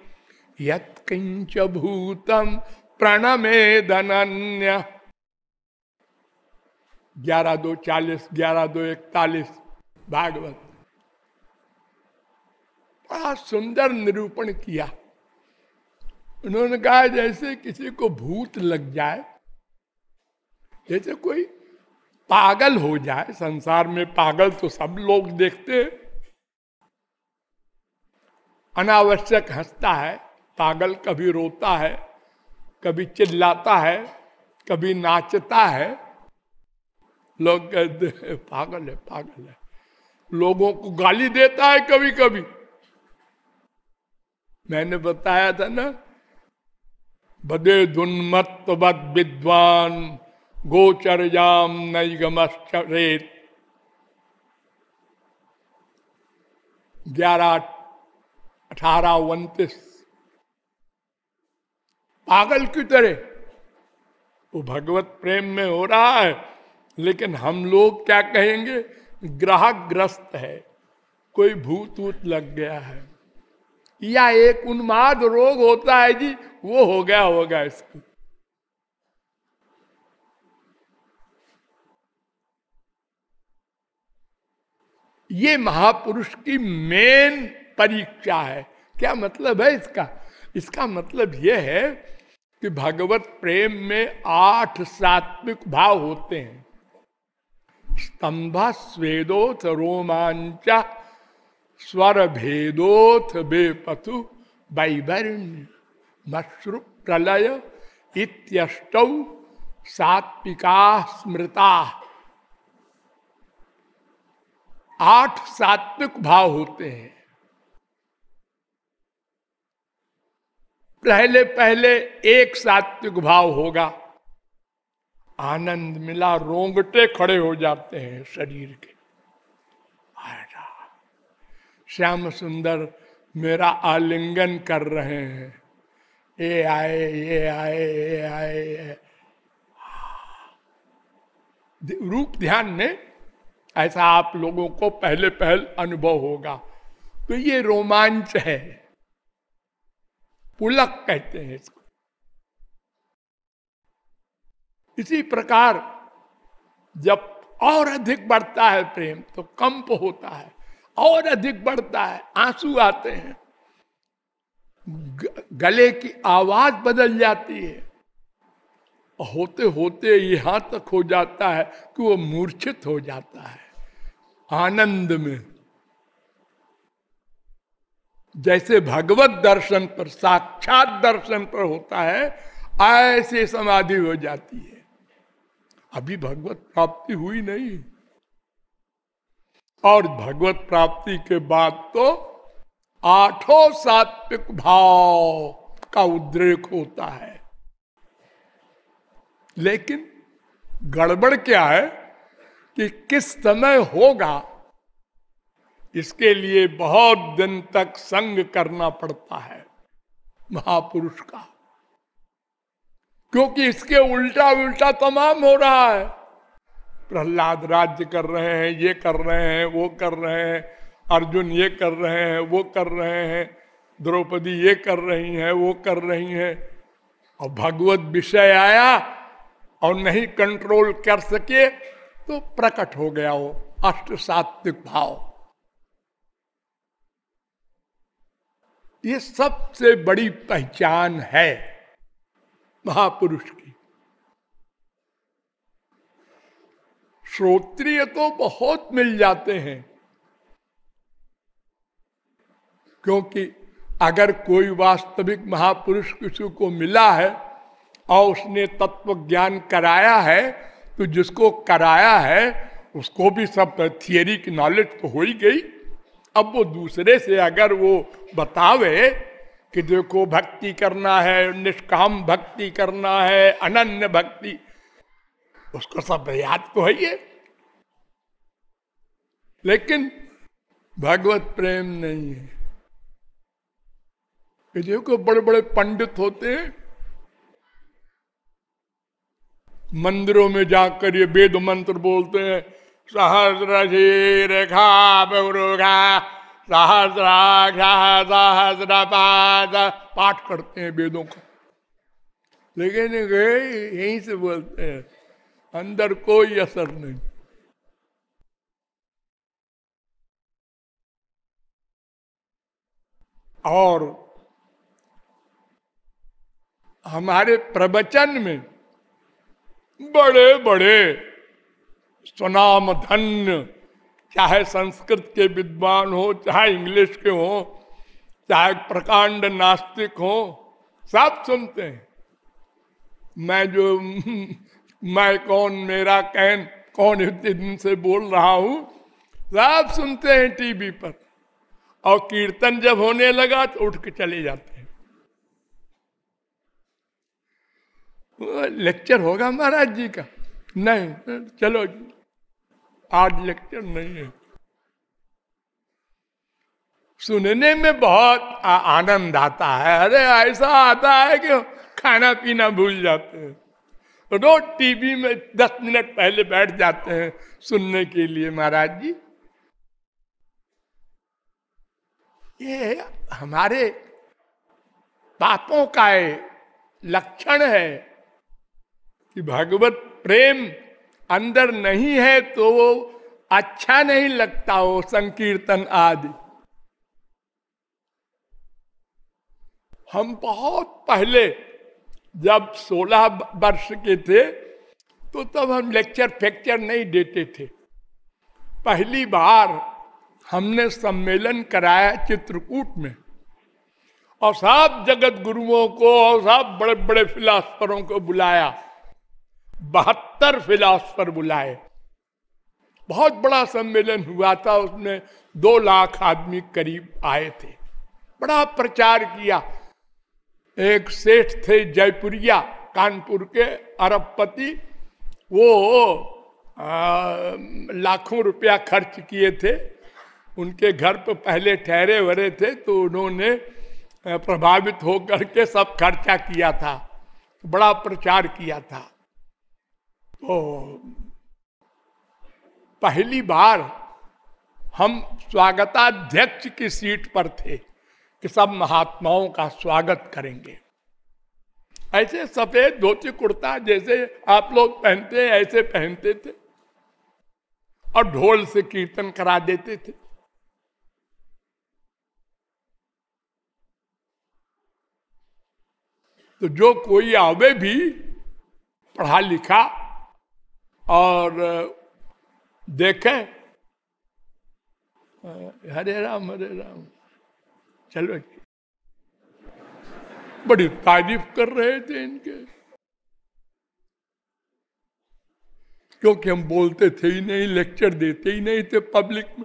यत्किंच भूतम प्रणमे धनन्य ग्यारह दो चालीस, ग्यारह दो इकतालीस, भागवत। बड़ा सुंदर निरूपण किया। उन्होंने कहा जैसे किसी को भूत लग जाए जैसे कोई पागल हो जाए, संसार में पागल तो सब लोग देखते अनावश्यक हंसता है, पागल कभी रोता है, कभी चिल्लाता है, कभी नाचता है। लोग कहते हैं, पागल है पागल है। लोगों को गाली देता है कभी कभी मैंने बताया था ना, बदे दुन्मत्त विद्वान। गोचरजाम नैगमश्चरेत। ग्यारह, अठारह, उन्तीस। पागल की तरह। वो भगवत प्रेम में हो रहा है, लेकिन हम लोग क्या कहेंगे? ग्राहक ग्रस्त है। कोई भूत वूत लग गया है। या एक उन्माद रोग होता है जी, वो हो गया होगा इसको। ये महापुरुष की मेन परीक्षा है। क्या मतलब है इसका? इसका मतलब यह है कि भगवत प्रेम में आठ सात्विक भाव होते हैं। स्तंभ स्वेदोथ रोमांचा, स्वर भेदोथ बेपथु वैभर्ण्य मश्रु प्रलय, इत्यष्ट सात्विका स्मृता। आठ सात्विक भाव होते हैं। पहले पहले एक सात्विक भाव होगा। आनंद मिला, रोंगटे खड़े हो जाते हैं शरीर के। श्याम सुंदर, मेरा आलिंगन कर रहे हैं। ये आए ये आए ये आए रूप ध्यान में ऐसा आप लोगों को पहले पहल अनुभव होगा। तो ये रोमांच है। पुलक कहते हैं इसको। इसी प्रकार जब और अधिक बढ़ता है प्रेम तो कंप होता है। और अधिक बढ़ता है, आँसू आते हैं। गले की आवाज़ बदल जाती है। होते होते यहाँ तक हो जाता है कि वो मूर्छित हो जाता है। आनंद में। जैसे भगवत दर्शन पर, साक्षात दर्शन पर होता है, ऐसे समाधि हो जाती है। अभी भगवत प्राप्ति हुई नहीं। और भगवत प्राप्ति के बाद तो आठों सात्विक भाव का उद्रेक होता है। लेकिन गड़बड़ क्या है? कि किस समय होगा? इसके लिए बहुत दिन तक संग करना पड़ता है महापुरुष का। क्योंकि इसके उल्टा उल्टा तमाम हो रहा है। प्रहलाद राज्य कर रहे हैं, ये कर रहे हैं, वो कर रहे हैं, अर्जुन ये कर रहे हैं, वो कर रहे हैं, द्रौपदी ये कर रही हैं, वो कर रही हैं। और भगवत विषय आया और नहीं कंट्रोल कर सके तो प्रकट हो गया वो अष्ट सात्विक भाव। ये सबसे बड़ी पहचान है महापुरुष की। श्रोत्रिय तो बहुत मिल जाते हैं, क्योंकि अगर कोई वास्तविक महापुरुष किसी को मिला है और उसने तत्व ज्ञान कराया है तो जिसको कराया है, उसको भी सब थियरी की नॉलेज तो हो ही गई। अब वो दूसरे से अगर वो बतावे कि देखो भक्ति करना है, निष्काम भक्ति करना है, अनन्य भक्ति, उसको सब याद तो है ये लेकिन भगवत प्रेम नहीं है। देखो बड़े बड़े पंडित होते हैं मंदिरों में जाकर ये वेद मंत्र बोलते हैं सहस्र रेखा बहुरुखा सहस्राक्षा सहस्र पाठ करते हैं वेदों का। लेकिन यहीं से बोलते हैं, अंदर कोई असर नहीं। और हमारे प्रवचन में बड़े बड़े। स्वनाम धन्य चाहे संस्कृत के विद्वान हो, चाहे इंग्लिश के हो, चाहे प्रकांड नास्तिक हो, सब सुनते हैं। मैं जो, मैं कौन, मेरा कैन, कौन दिन से बोल रहा हूँ, सब सुनते हैं टीवी पर। और कीर्तन जब होने लगा तो उठ के चले जाते हैं लेक्चर होगा महाराज जी का। नहीं, चलो जी। आज लेक्चर नहीं है। सुनने में बहुत आनंद आता है। अरे, ऐसा आता है कि खाना पीना भूल जाते हैं। रोज टीवी में दस मिनट पहले बैठ जाते हैं सुनने के लिए, महाराज जी। ये हमारे पापों का लक्षण है। कि भगवत प्रेम अंदर नहीं है तो वो अच्छा नहीं लगता वो संकीर्तन आदि। हम बहुत पहले जब 16 वर्ष के थे तो तब हम लेक्चर फैक्चर नहीं देते थे। पहली बार हमने सम्मेलन कराया चित्रकूट में। और सब जगत गुरुओं को और सब बड़े बड़े फिलासफरों को बुलाया। बहत्तर फिलासफर बुलाए। बहुत बड़ा सम्मेलन हुआ था उसमें दो लाख आदमी करीब आए थे। बड़ा प्रचार किया। एक सेठ थे जयपुरिया कानपुर के अरबपति। वो आ, लाखों रुपया खर्च किए थे। उनके घर पर पहले ठहरे वरे थे तो उन्होंने प्रभावित होकर के सब खर्चा किया था। बड़ा प्रचार किया था। तो पहली बार हम स्वागताध्यक्ष की सीट पर थे कि सब महात्माओं का स्वागत करेंगे। ऐसे सफ़ेद धोती कुर्ता जैसे आप लोग पहनते ऐसे पहनते थे और ढोल से कीर्तन करा देते थे। तो जो कोई आवे भी, पढ़ा लिखा और देखें। हरे राम हरे राम। चलो बड़ी तारीफ़ कर रहे थे इनके। क्योंकि हम बोलते थे ही नहीं, लेक्चर देते ही नहीं थे पब्लिक में।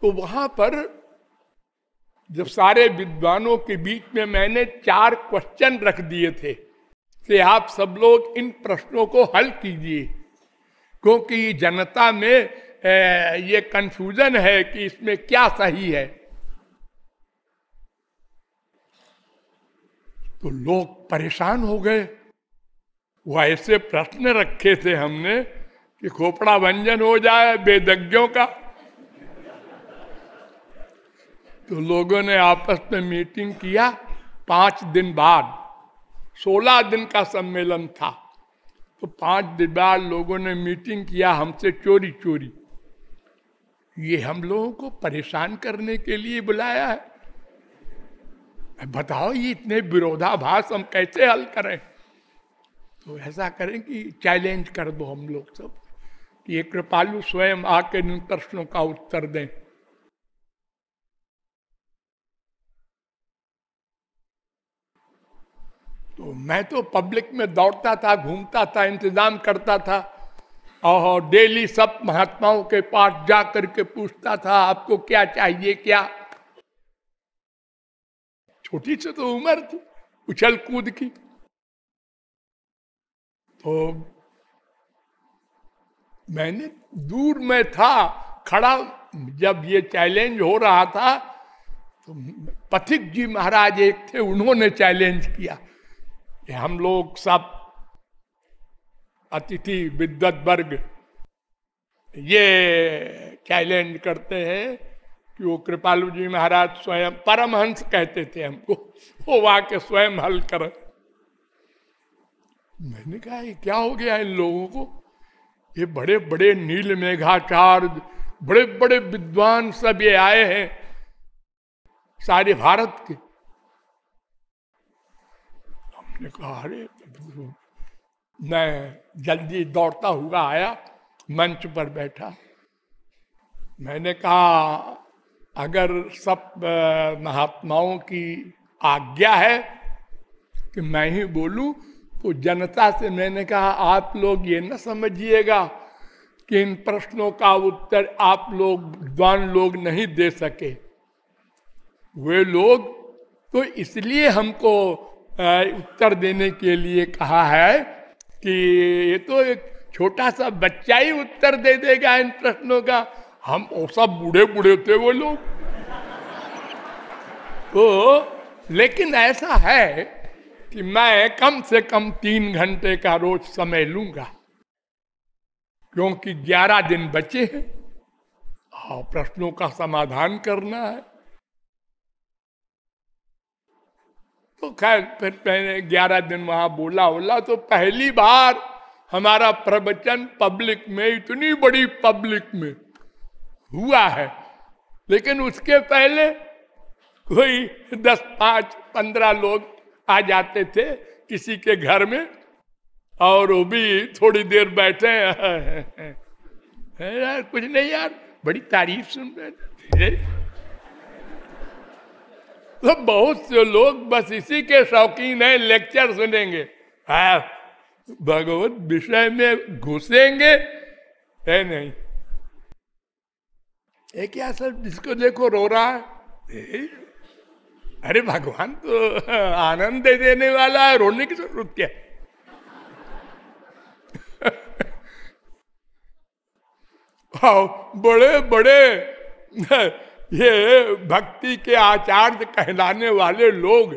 तो वहाँ पर जब सारे विद्वानों के बीच में मैंने चार क्वेश्चन रख दिए थे। कि आप सब लोग इन प्रश्नों को हल कीजिए। क्योंकि जनता में ये कंफ्यूजन है कि इसमें क्या सही है। तो लोग परेशान हो गए। वो ऐसे प्रश्न रखे थे हमने कि खोपड़ा भंजन हो जाए वेदज्ञों का। तो लोगों ने आपस में मीटिंग किया पाँच दिन बाद। सोलह दिन का सम्मेलन था। तो पाँच दिन बाद लोगों ने मीटिंग किया, हमसे चोरी चोरी। ये हम लोगों को परेशान करने के लिए बुलाया है। बताओ, ये इतने विरोधाभास हम कैसे हल करें? तो ऐसा करें कि चैलेंज कर दो हम लोग सब, कि ये कृपालु स्वयं आके इन प्रश्नों का उत्तर दें। तो मैं तो पब्लिक में दौड़ता था, घूमता था, इंतज़ाम करता था और डेली सब महात्माओं के पास जा करके पूछता था, आपको क्या चाहिए क्या? छोटी सी तो उम्र थी, उछल कूद की। तो मैंने दूर में था, खड़ा जब ये चैलेंज हो रहा था तो पथिक जी महाराज एक थे, उन्होंने चैलेंज किया। हम लोग सब अतिथि विद्वत वर्ग, ये चैलेंज करते हैं कि वो कृपालु जी महाराज स्वयं परमहंस कहते थे हमको। वो वाक्य स्वयं हल कर। मैंने कहा, ये क्या हो गया इन लोगों को? ये बड़े बड़े नील मेघाचार बड़े बड़े विद्वान सब ये आए हैं सारे भारत के। हमने कहा, अरे, मैं जल्दी दौड़ता हुआ आया, मंच पर बैठा। मैंने कहा, अगर सब महात्माओं की आज्ञा है कि मैं ही बोलूँ तो जनता से मैंने कहा, आप लोग ये न समझिएगा कि इन प्रश्नों का उत्तर आप लोग, विद्वान लोग नहीं दे सके। वे लोग तो इसलिए हमको उत्तर देने के लिए कहा है कि ये तो एक छोटा सा बच्चा ही उत्तर दे देगा इन प्रश्नों का। हम सब बूढ़े बूढ़े थे वो लोग। तो लेकिन ऐसा है कि मैं कम से कम तीन घंटे का रोज समय लूँगा, क्योंकि ग्यारह दिन बचे हैं। और प्रश्नों का समाधान करना है। तो खैर, फिर मैंने ग्यारह दिन वहाँ बोला बोला तो पहली बार हमारा प्रवचन पब्लिक में, इतनी बड़ी पब्लिक में हुआ है। लेकिन उसके पहले कोई दस, पाँच, पंद्रह लोग आ जाते थे किसी के घर में, और वो भी थोड़ी देर बैठे (laughs) यार, कुछ नहीं यार, बड़ी तारीफ़ सुन रहे तो बहुत से लोग बस इसी के शौकीन है लेक्चर सुनेंगे। हाँ भगवत विषय में घुसेंगे, है नहीं? ये क्या सब जिसको देखो रो रहा है? अरे भगवान तो आनंद दे देने वाला है, रोने की ज़रूरत क्या (laughs) बड़े बड़े ये भक्ति के आचार्य कहलाने वाले लोग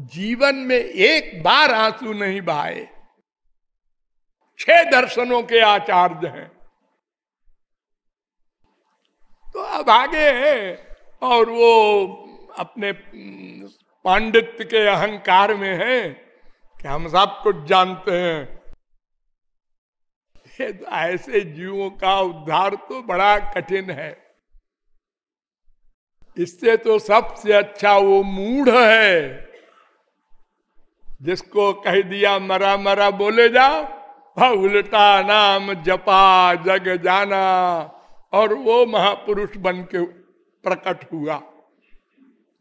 जीवन में एक बार आँसू नहीं बहाए। छह दर्शनों के आचार्य हैं। तो अब आगे हैं और वो अपने पांडित्य के अहंकार में है कि हम सब कुछ जानते हैं। तो ऐसे जीवों का उद्धार तो बड़ा कठिन है। इससे तो सबसे अच्छा वो मूढ़ है। जिसको कह दिया मरा मरा बोले जाओ उल्टा नाम जपा जग जाना। और वो महापुरुष बन के प्रकट हुआ।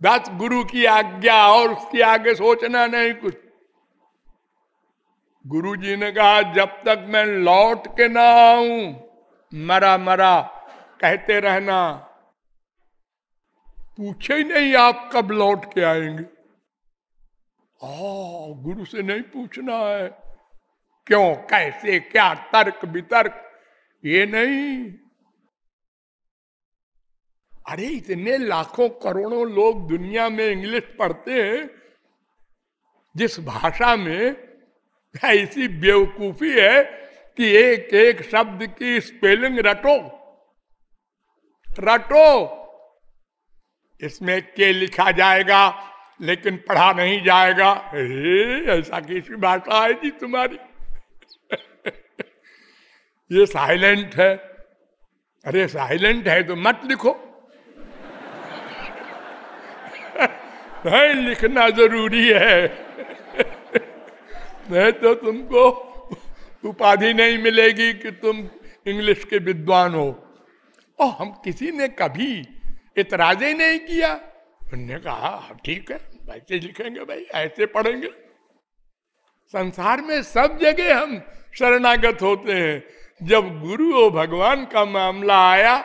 बस गुरु की आज्ञा और उसके आगे सोचना नहीं कुछ। गुरु जी ने कहा, जब तक मैं लौट के ना आऊँ, मरा मरा कहते रहना। पूछे ही नहीं आप कब लौट के आएँगे। आ, गुरु से नहीं पूछना है। क्यों कैसे क्या तर्क वितर्क? ये नहीं। अरे इतने लाखों करोड़ों लोग दुनिया में इंग्लिश पढ़ते हैं जिस भाषा में ऐसी बेवकूफ़ी है कि एक एक शब्द की स्पेलिंग रटो। रटो। इसमें के लिखा जाएगा, लेकिन पढ़ा नहीं जाएगा। ऐसा किसी भाषा है जी तुम्हारी? (laughs) ये साइलेंट है। अरे, साइलेंट है तो मत लिखो। (laughs) नहीं, लिखना ज़रूरी है। (laughs) नहीं तो तुमको उपाधि नहीं मिलेगी कि तुम इंग्लिश के विद्वान हो। और हम किसी ने कभी इतराज ही नहीं किया। उन्होंने कहा हाँ, ठीक है ऐसे लिखेंगे भाई ऐसे पढ़ेंगे। संसार में सब जगह हम शरणागत होते हैं। जब गुरु और भगवान का मामला आया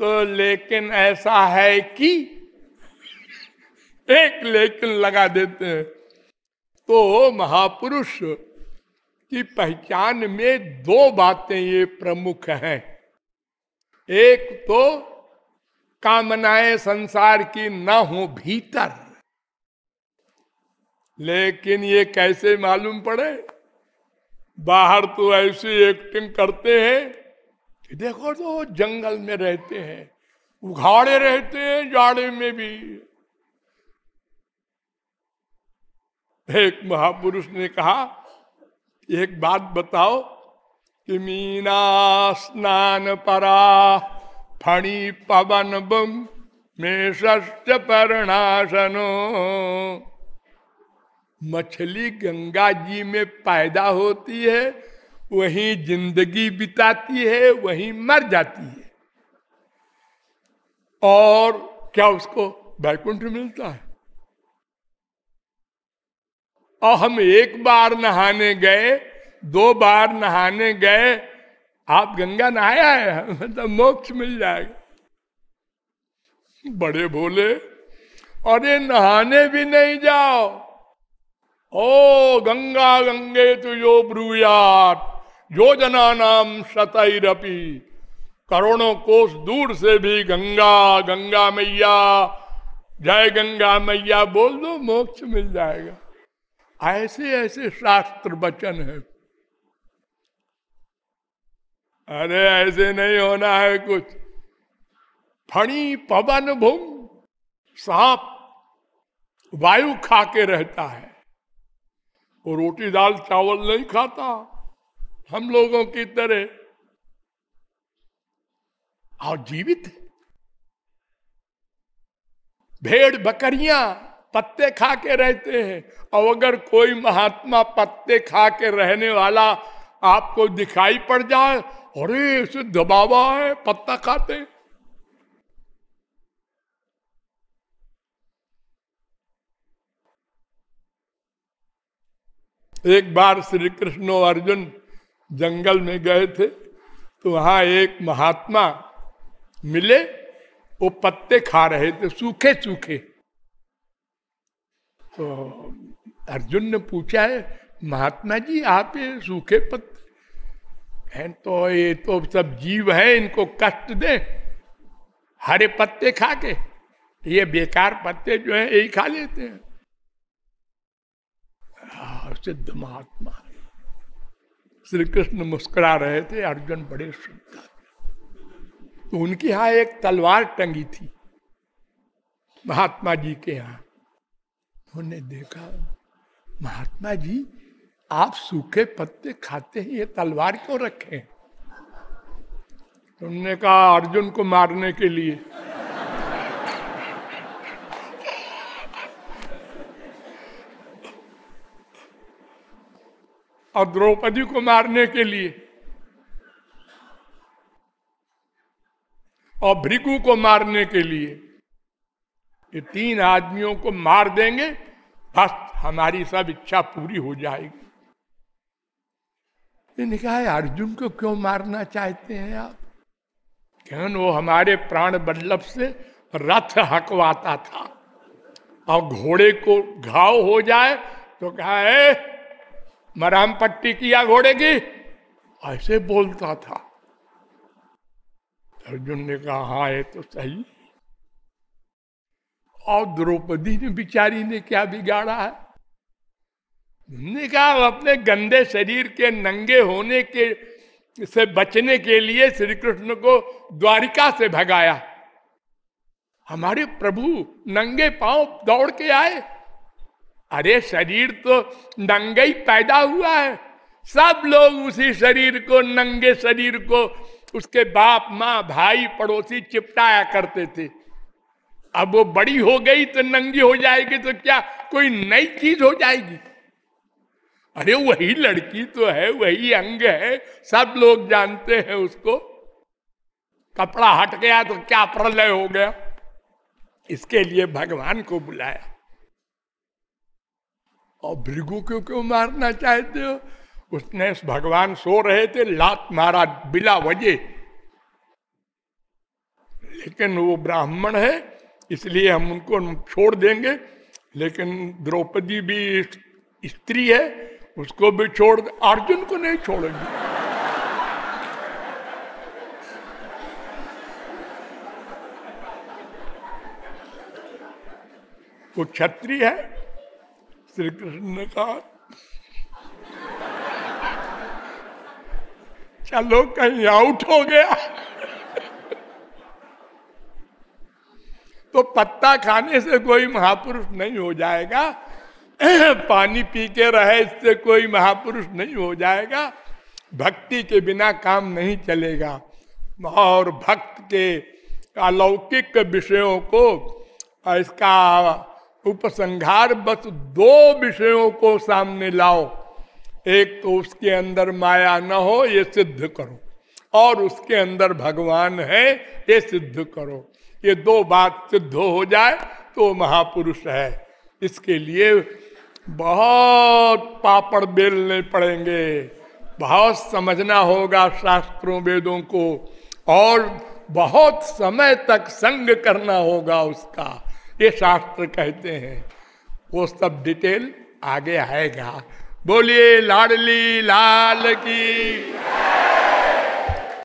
तो लेकिन ऐसा है कि एक लेकिन लगा देते हैं। तो महापुरुष की पहचान में दो बातें ये प्रमुख हैं। एक तो कामनाएँ संसार की न हो भीतर। लेकिन ये कैसे मालूम पड़े? बाहर तो ऐसी एक्टिंग करते हैं कि देखो तो जंगल में रहते हैं उघाड़े रहते हैं जाड़े में भी। एक महापुरुष ने कहा, एक बात बताओ कि मीना स्नान परा फणी पवन बुम मछली गंगा जी में पैदा होती है, वहीं ज़िंदगी बिताती है, वहीं मर जाती है। और क्या उसको बैकुंठ मिलता है? और हम एक बार नहाने गए, दो बार नहाने गए आप गंगा नहाया है मतलब मोक्ष मिल जाएगा। बड़े भोले, अरे नहाने भी नहीं जाओ। ओ गंगा गंगे तो जो ब्रूयात योजना नाम शतरपी। करोड़ों कोस दूर से भी गंगा गंगा मैया, जय गंगा मैया, बोल दो मोक्ष मिल जाएगा। ऐसे ऐसे शास्त्र वचन है। अरे ऐसे नहीं होना है कुछ। फणी पवन भूम सांप वायु खा के रहता है वो रोटी दाल चावल नहीं खाता। हम लोगों की तरह। और जीवित भेड़ बकरियाँ पत्ते खा के रहते हैं। और अगर कोई महात्मा पत्ते खा के रहने वाला आपको दिखाई पड़ जाए। अरे, इसे दबावा है, पत्ता खाते। एक बार श्री कृष्ण और अर्जुन जंगल में गए थे तो वहाँ एक महात्मा मिले, वो पत्ते खा रहे थे सूखे सूखे तो अर्जुन ने पूछा है, महात्मा जी, आप ये सूखे पत्ते हैं तो ये तो सब जीव है, इनको कष्ट दे। हरे पत्ते खा के, ये बेकार पत्ते जो है, यही खा लेते हैं। सिद्ध महात्मा। श्री कृष्ण मुस्कुरा रहे थे, अर्जुन बड़े श्रद्धा तो उनके यहाँ एक तलवार टंगी थी, महात्मा जी के यहाँ। उन्होंने देखा, महात्मा जी आप सूखे पत्ते खाते हैं, ये तलवार क्यों रखे? तुमने कहा अर्जुन को मारने के लिए। और द्रौपदी को मारने के लिए। और भृगु को मारने के लिए। ये तीन आदमियों को मार देंगे, बस हमारी सब इच्छा पूरी हो जाएगी। मैंने कहा अर्जुन को क्यों मारना चाहते हैं आप? क्यों वो हमारे प्राण बल्लभ से रथ हकवाता था। और घोड़े को घाव हो जाए तो कहा है मराम पट्टी किया घोड़े की? ऐसे बोलता था। अर्जुन ने कहा हाँ ये तो सही। और द्रौपदी ने, बिचारी ने क्या बिगाड़ा है? ने कहा अपने गंदे शरीर के नंगे होने के, से बचने के लिए श्री कृष्ण को द्वारिका से भगाया। हमारे प्रभु नंगे पाँव दौड़ के आए। अरे शरीर तो नंगे ही पैदा हुआ है। सब लोग उसी शरीर को, नंगे शरीर को, उसके बाप, माँ, भाई, पड़ोसी चिपटाया करते थे। अब वो बड़ी हो गई तो नंगी हो जाएगी तो क्या कोई नई चीज़ हो जाएगी? अरे वही लड़की तो है, वही अंग है, सब लोग जानते हैं उसको। कपड़ा हट गया तो क्या प्रलय हो गया? इसके लिए भगवान को बुलाया। और भृगु क्यों क्यों मारना चाहते हो? उसने भगवान सो रहे थे, लात मारा बिला वजह लेकिन वो ब्राह्मण है, इसलिए हम उनको छोड़ देंगे। लेकिन द्रौपदी भी स्त्री है उसको भी छोड़ अर्जुन को नहीं छोड़ेंगे। वो क्षत्रिय है। श्री कृष्ण ने कहा, चलो कहीं आउट हो गया। तो पत्ता खाने से कोई महापुरुष नहीं हो जाएगा। (coughs) पानी पी के रहे, इससे कोई महापुरुष नहीं हो जाएगा। भक्ति के बिना काम नहीं चलेगा। और भक्त के अलौकिक विषयों को, इसका उपसंहार बस दो विषयों को सामने लाओ। एक तो उसके अंदर माया न हो, ये सिद्ध करो। और उसके अंदर भगवान है, ये सिद्ध करो। ये दो बात सिद्ध हो जाए तो महापुरुष है। इसके लिए बहुत पापड़ बेलने पड़ेंगे। बहुत समझना होगा शास्त्रों वेदों को और बहुत समय तक संग करना होगा उसका। ये शास्त्र कहते हैं। वो सब डिटेल आगे आएगा। बोलिए, लाडली लाल की।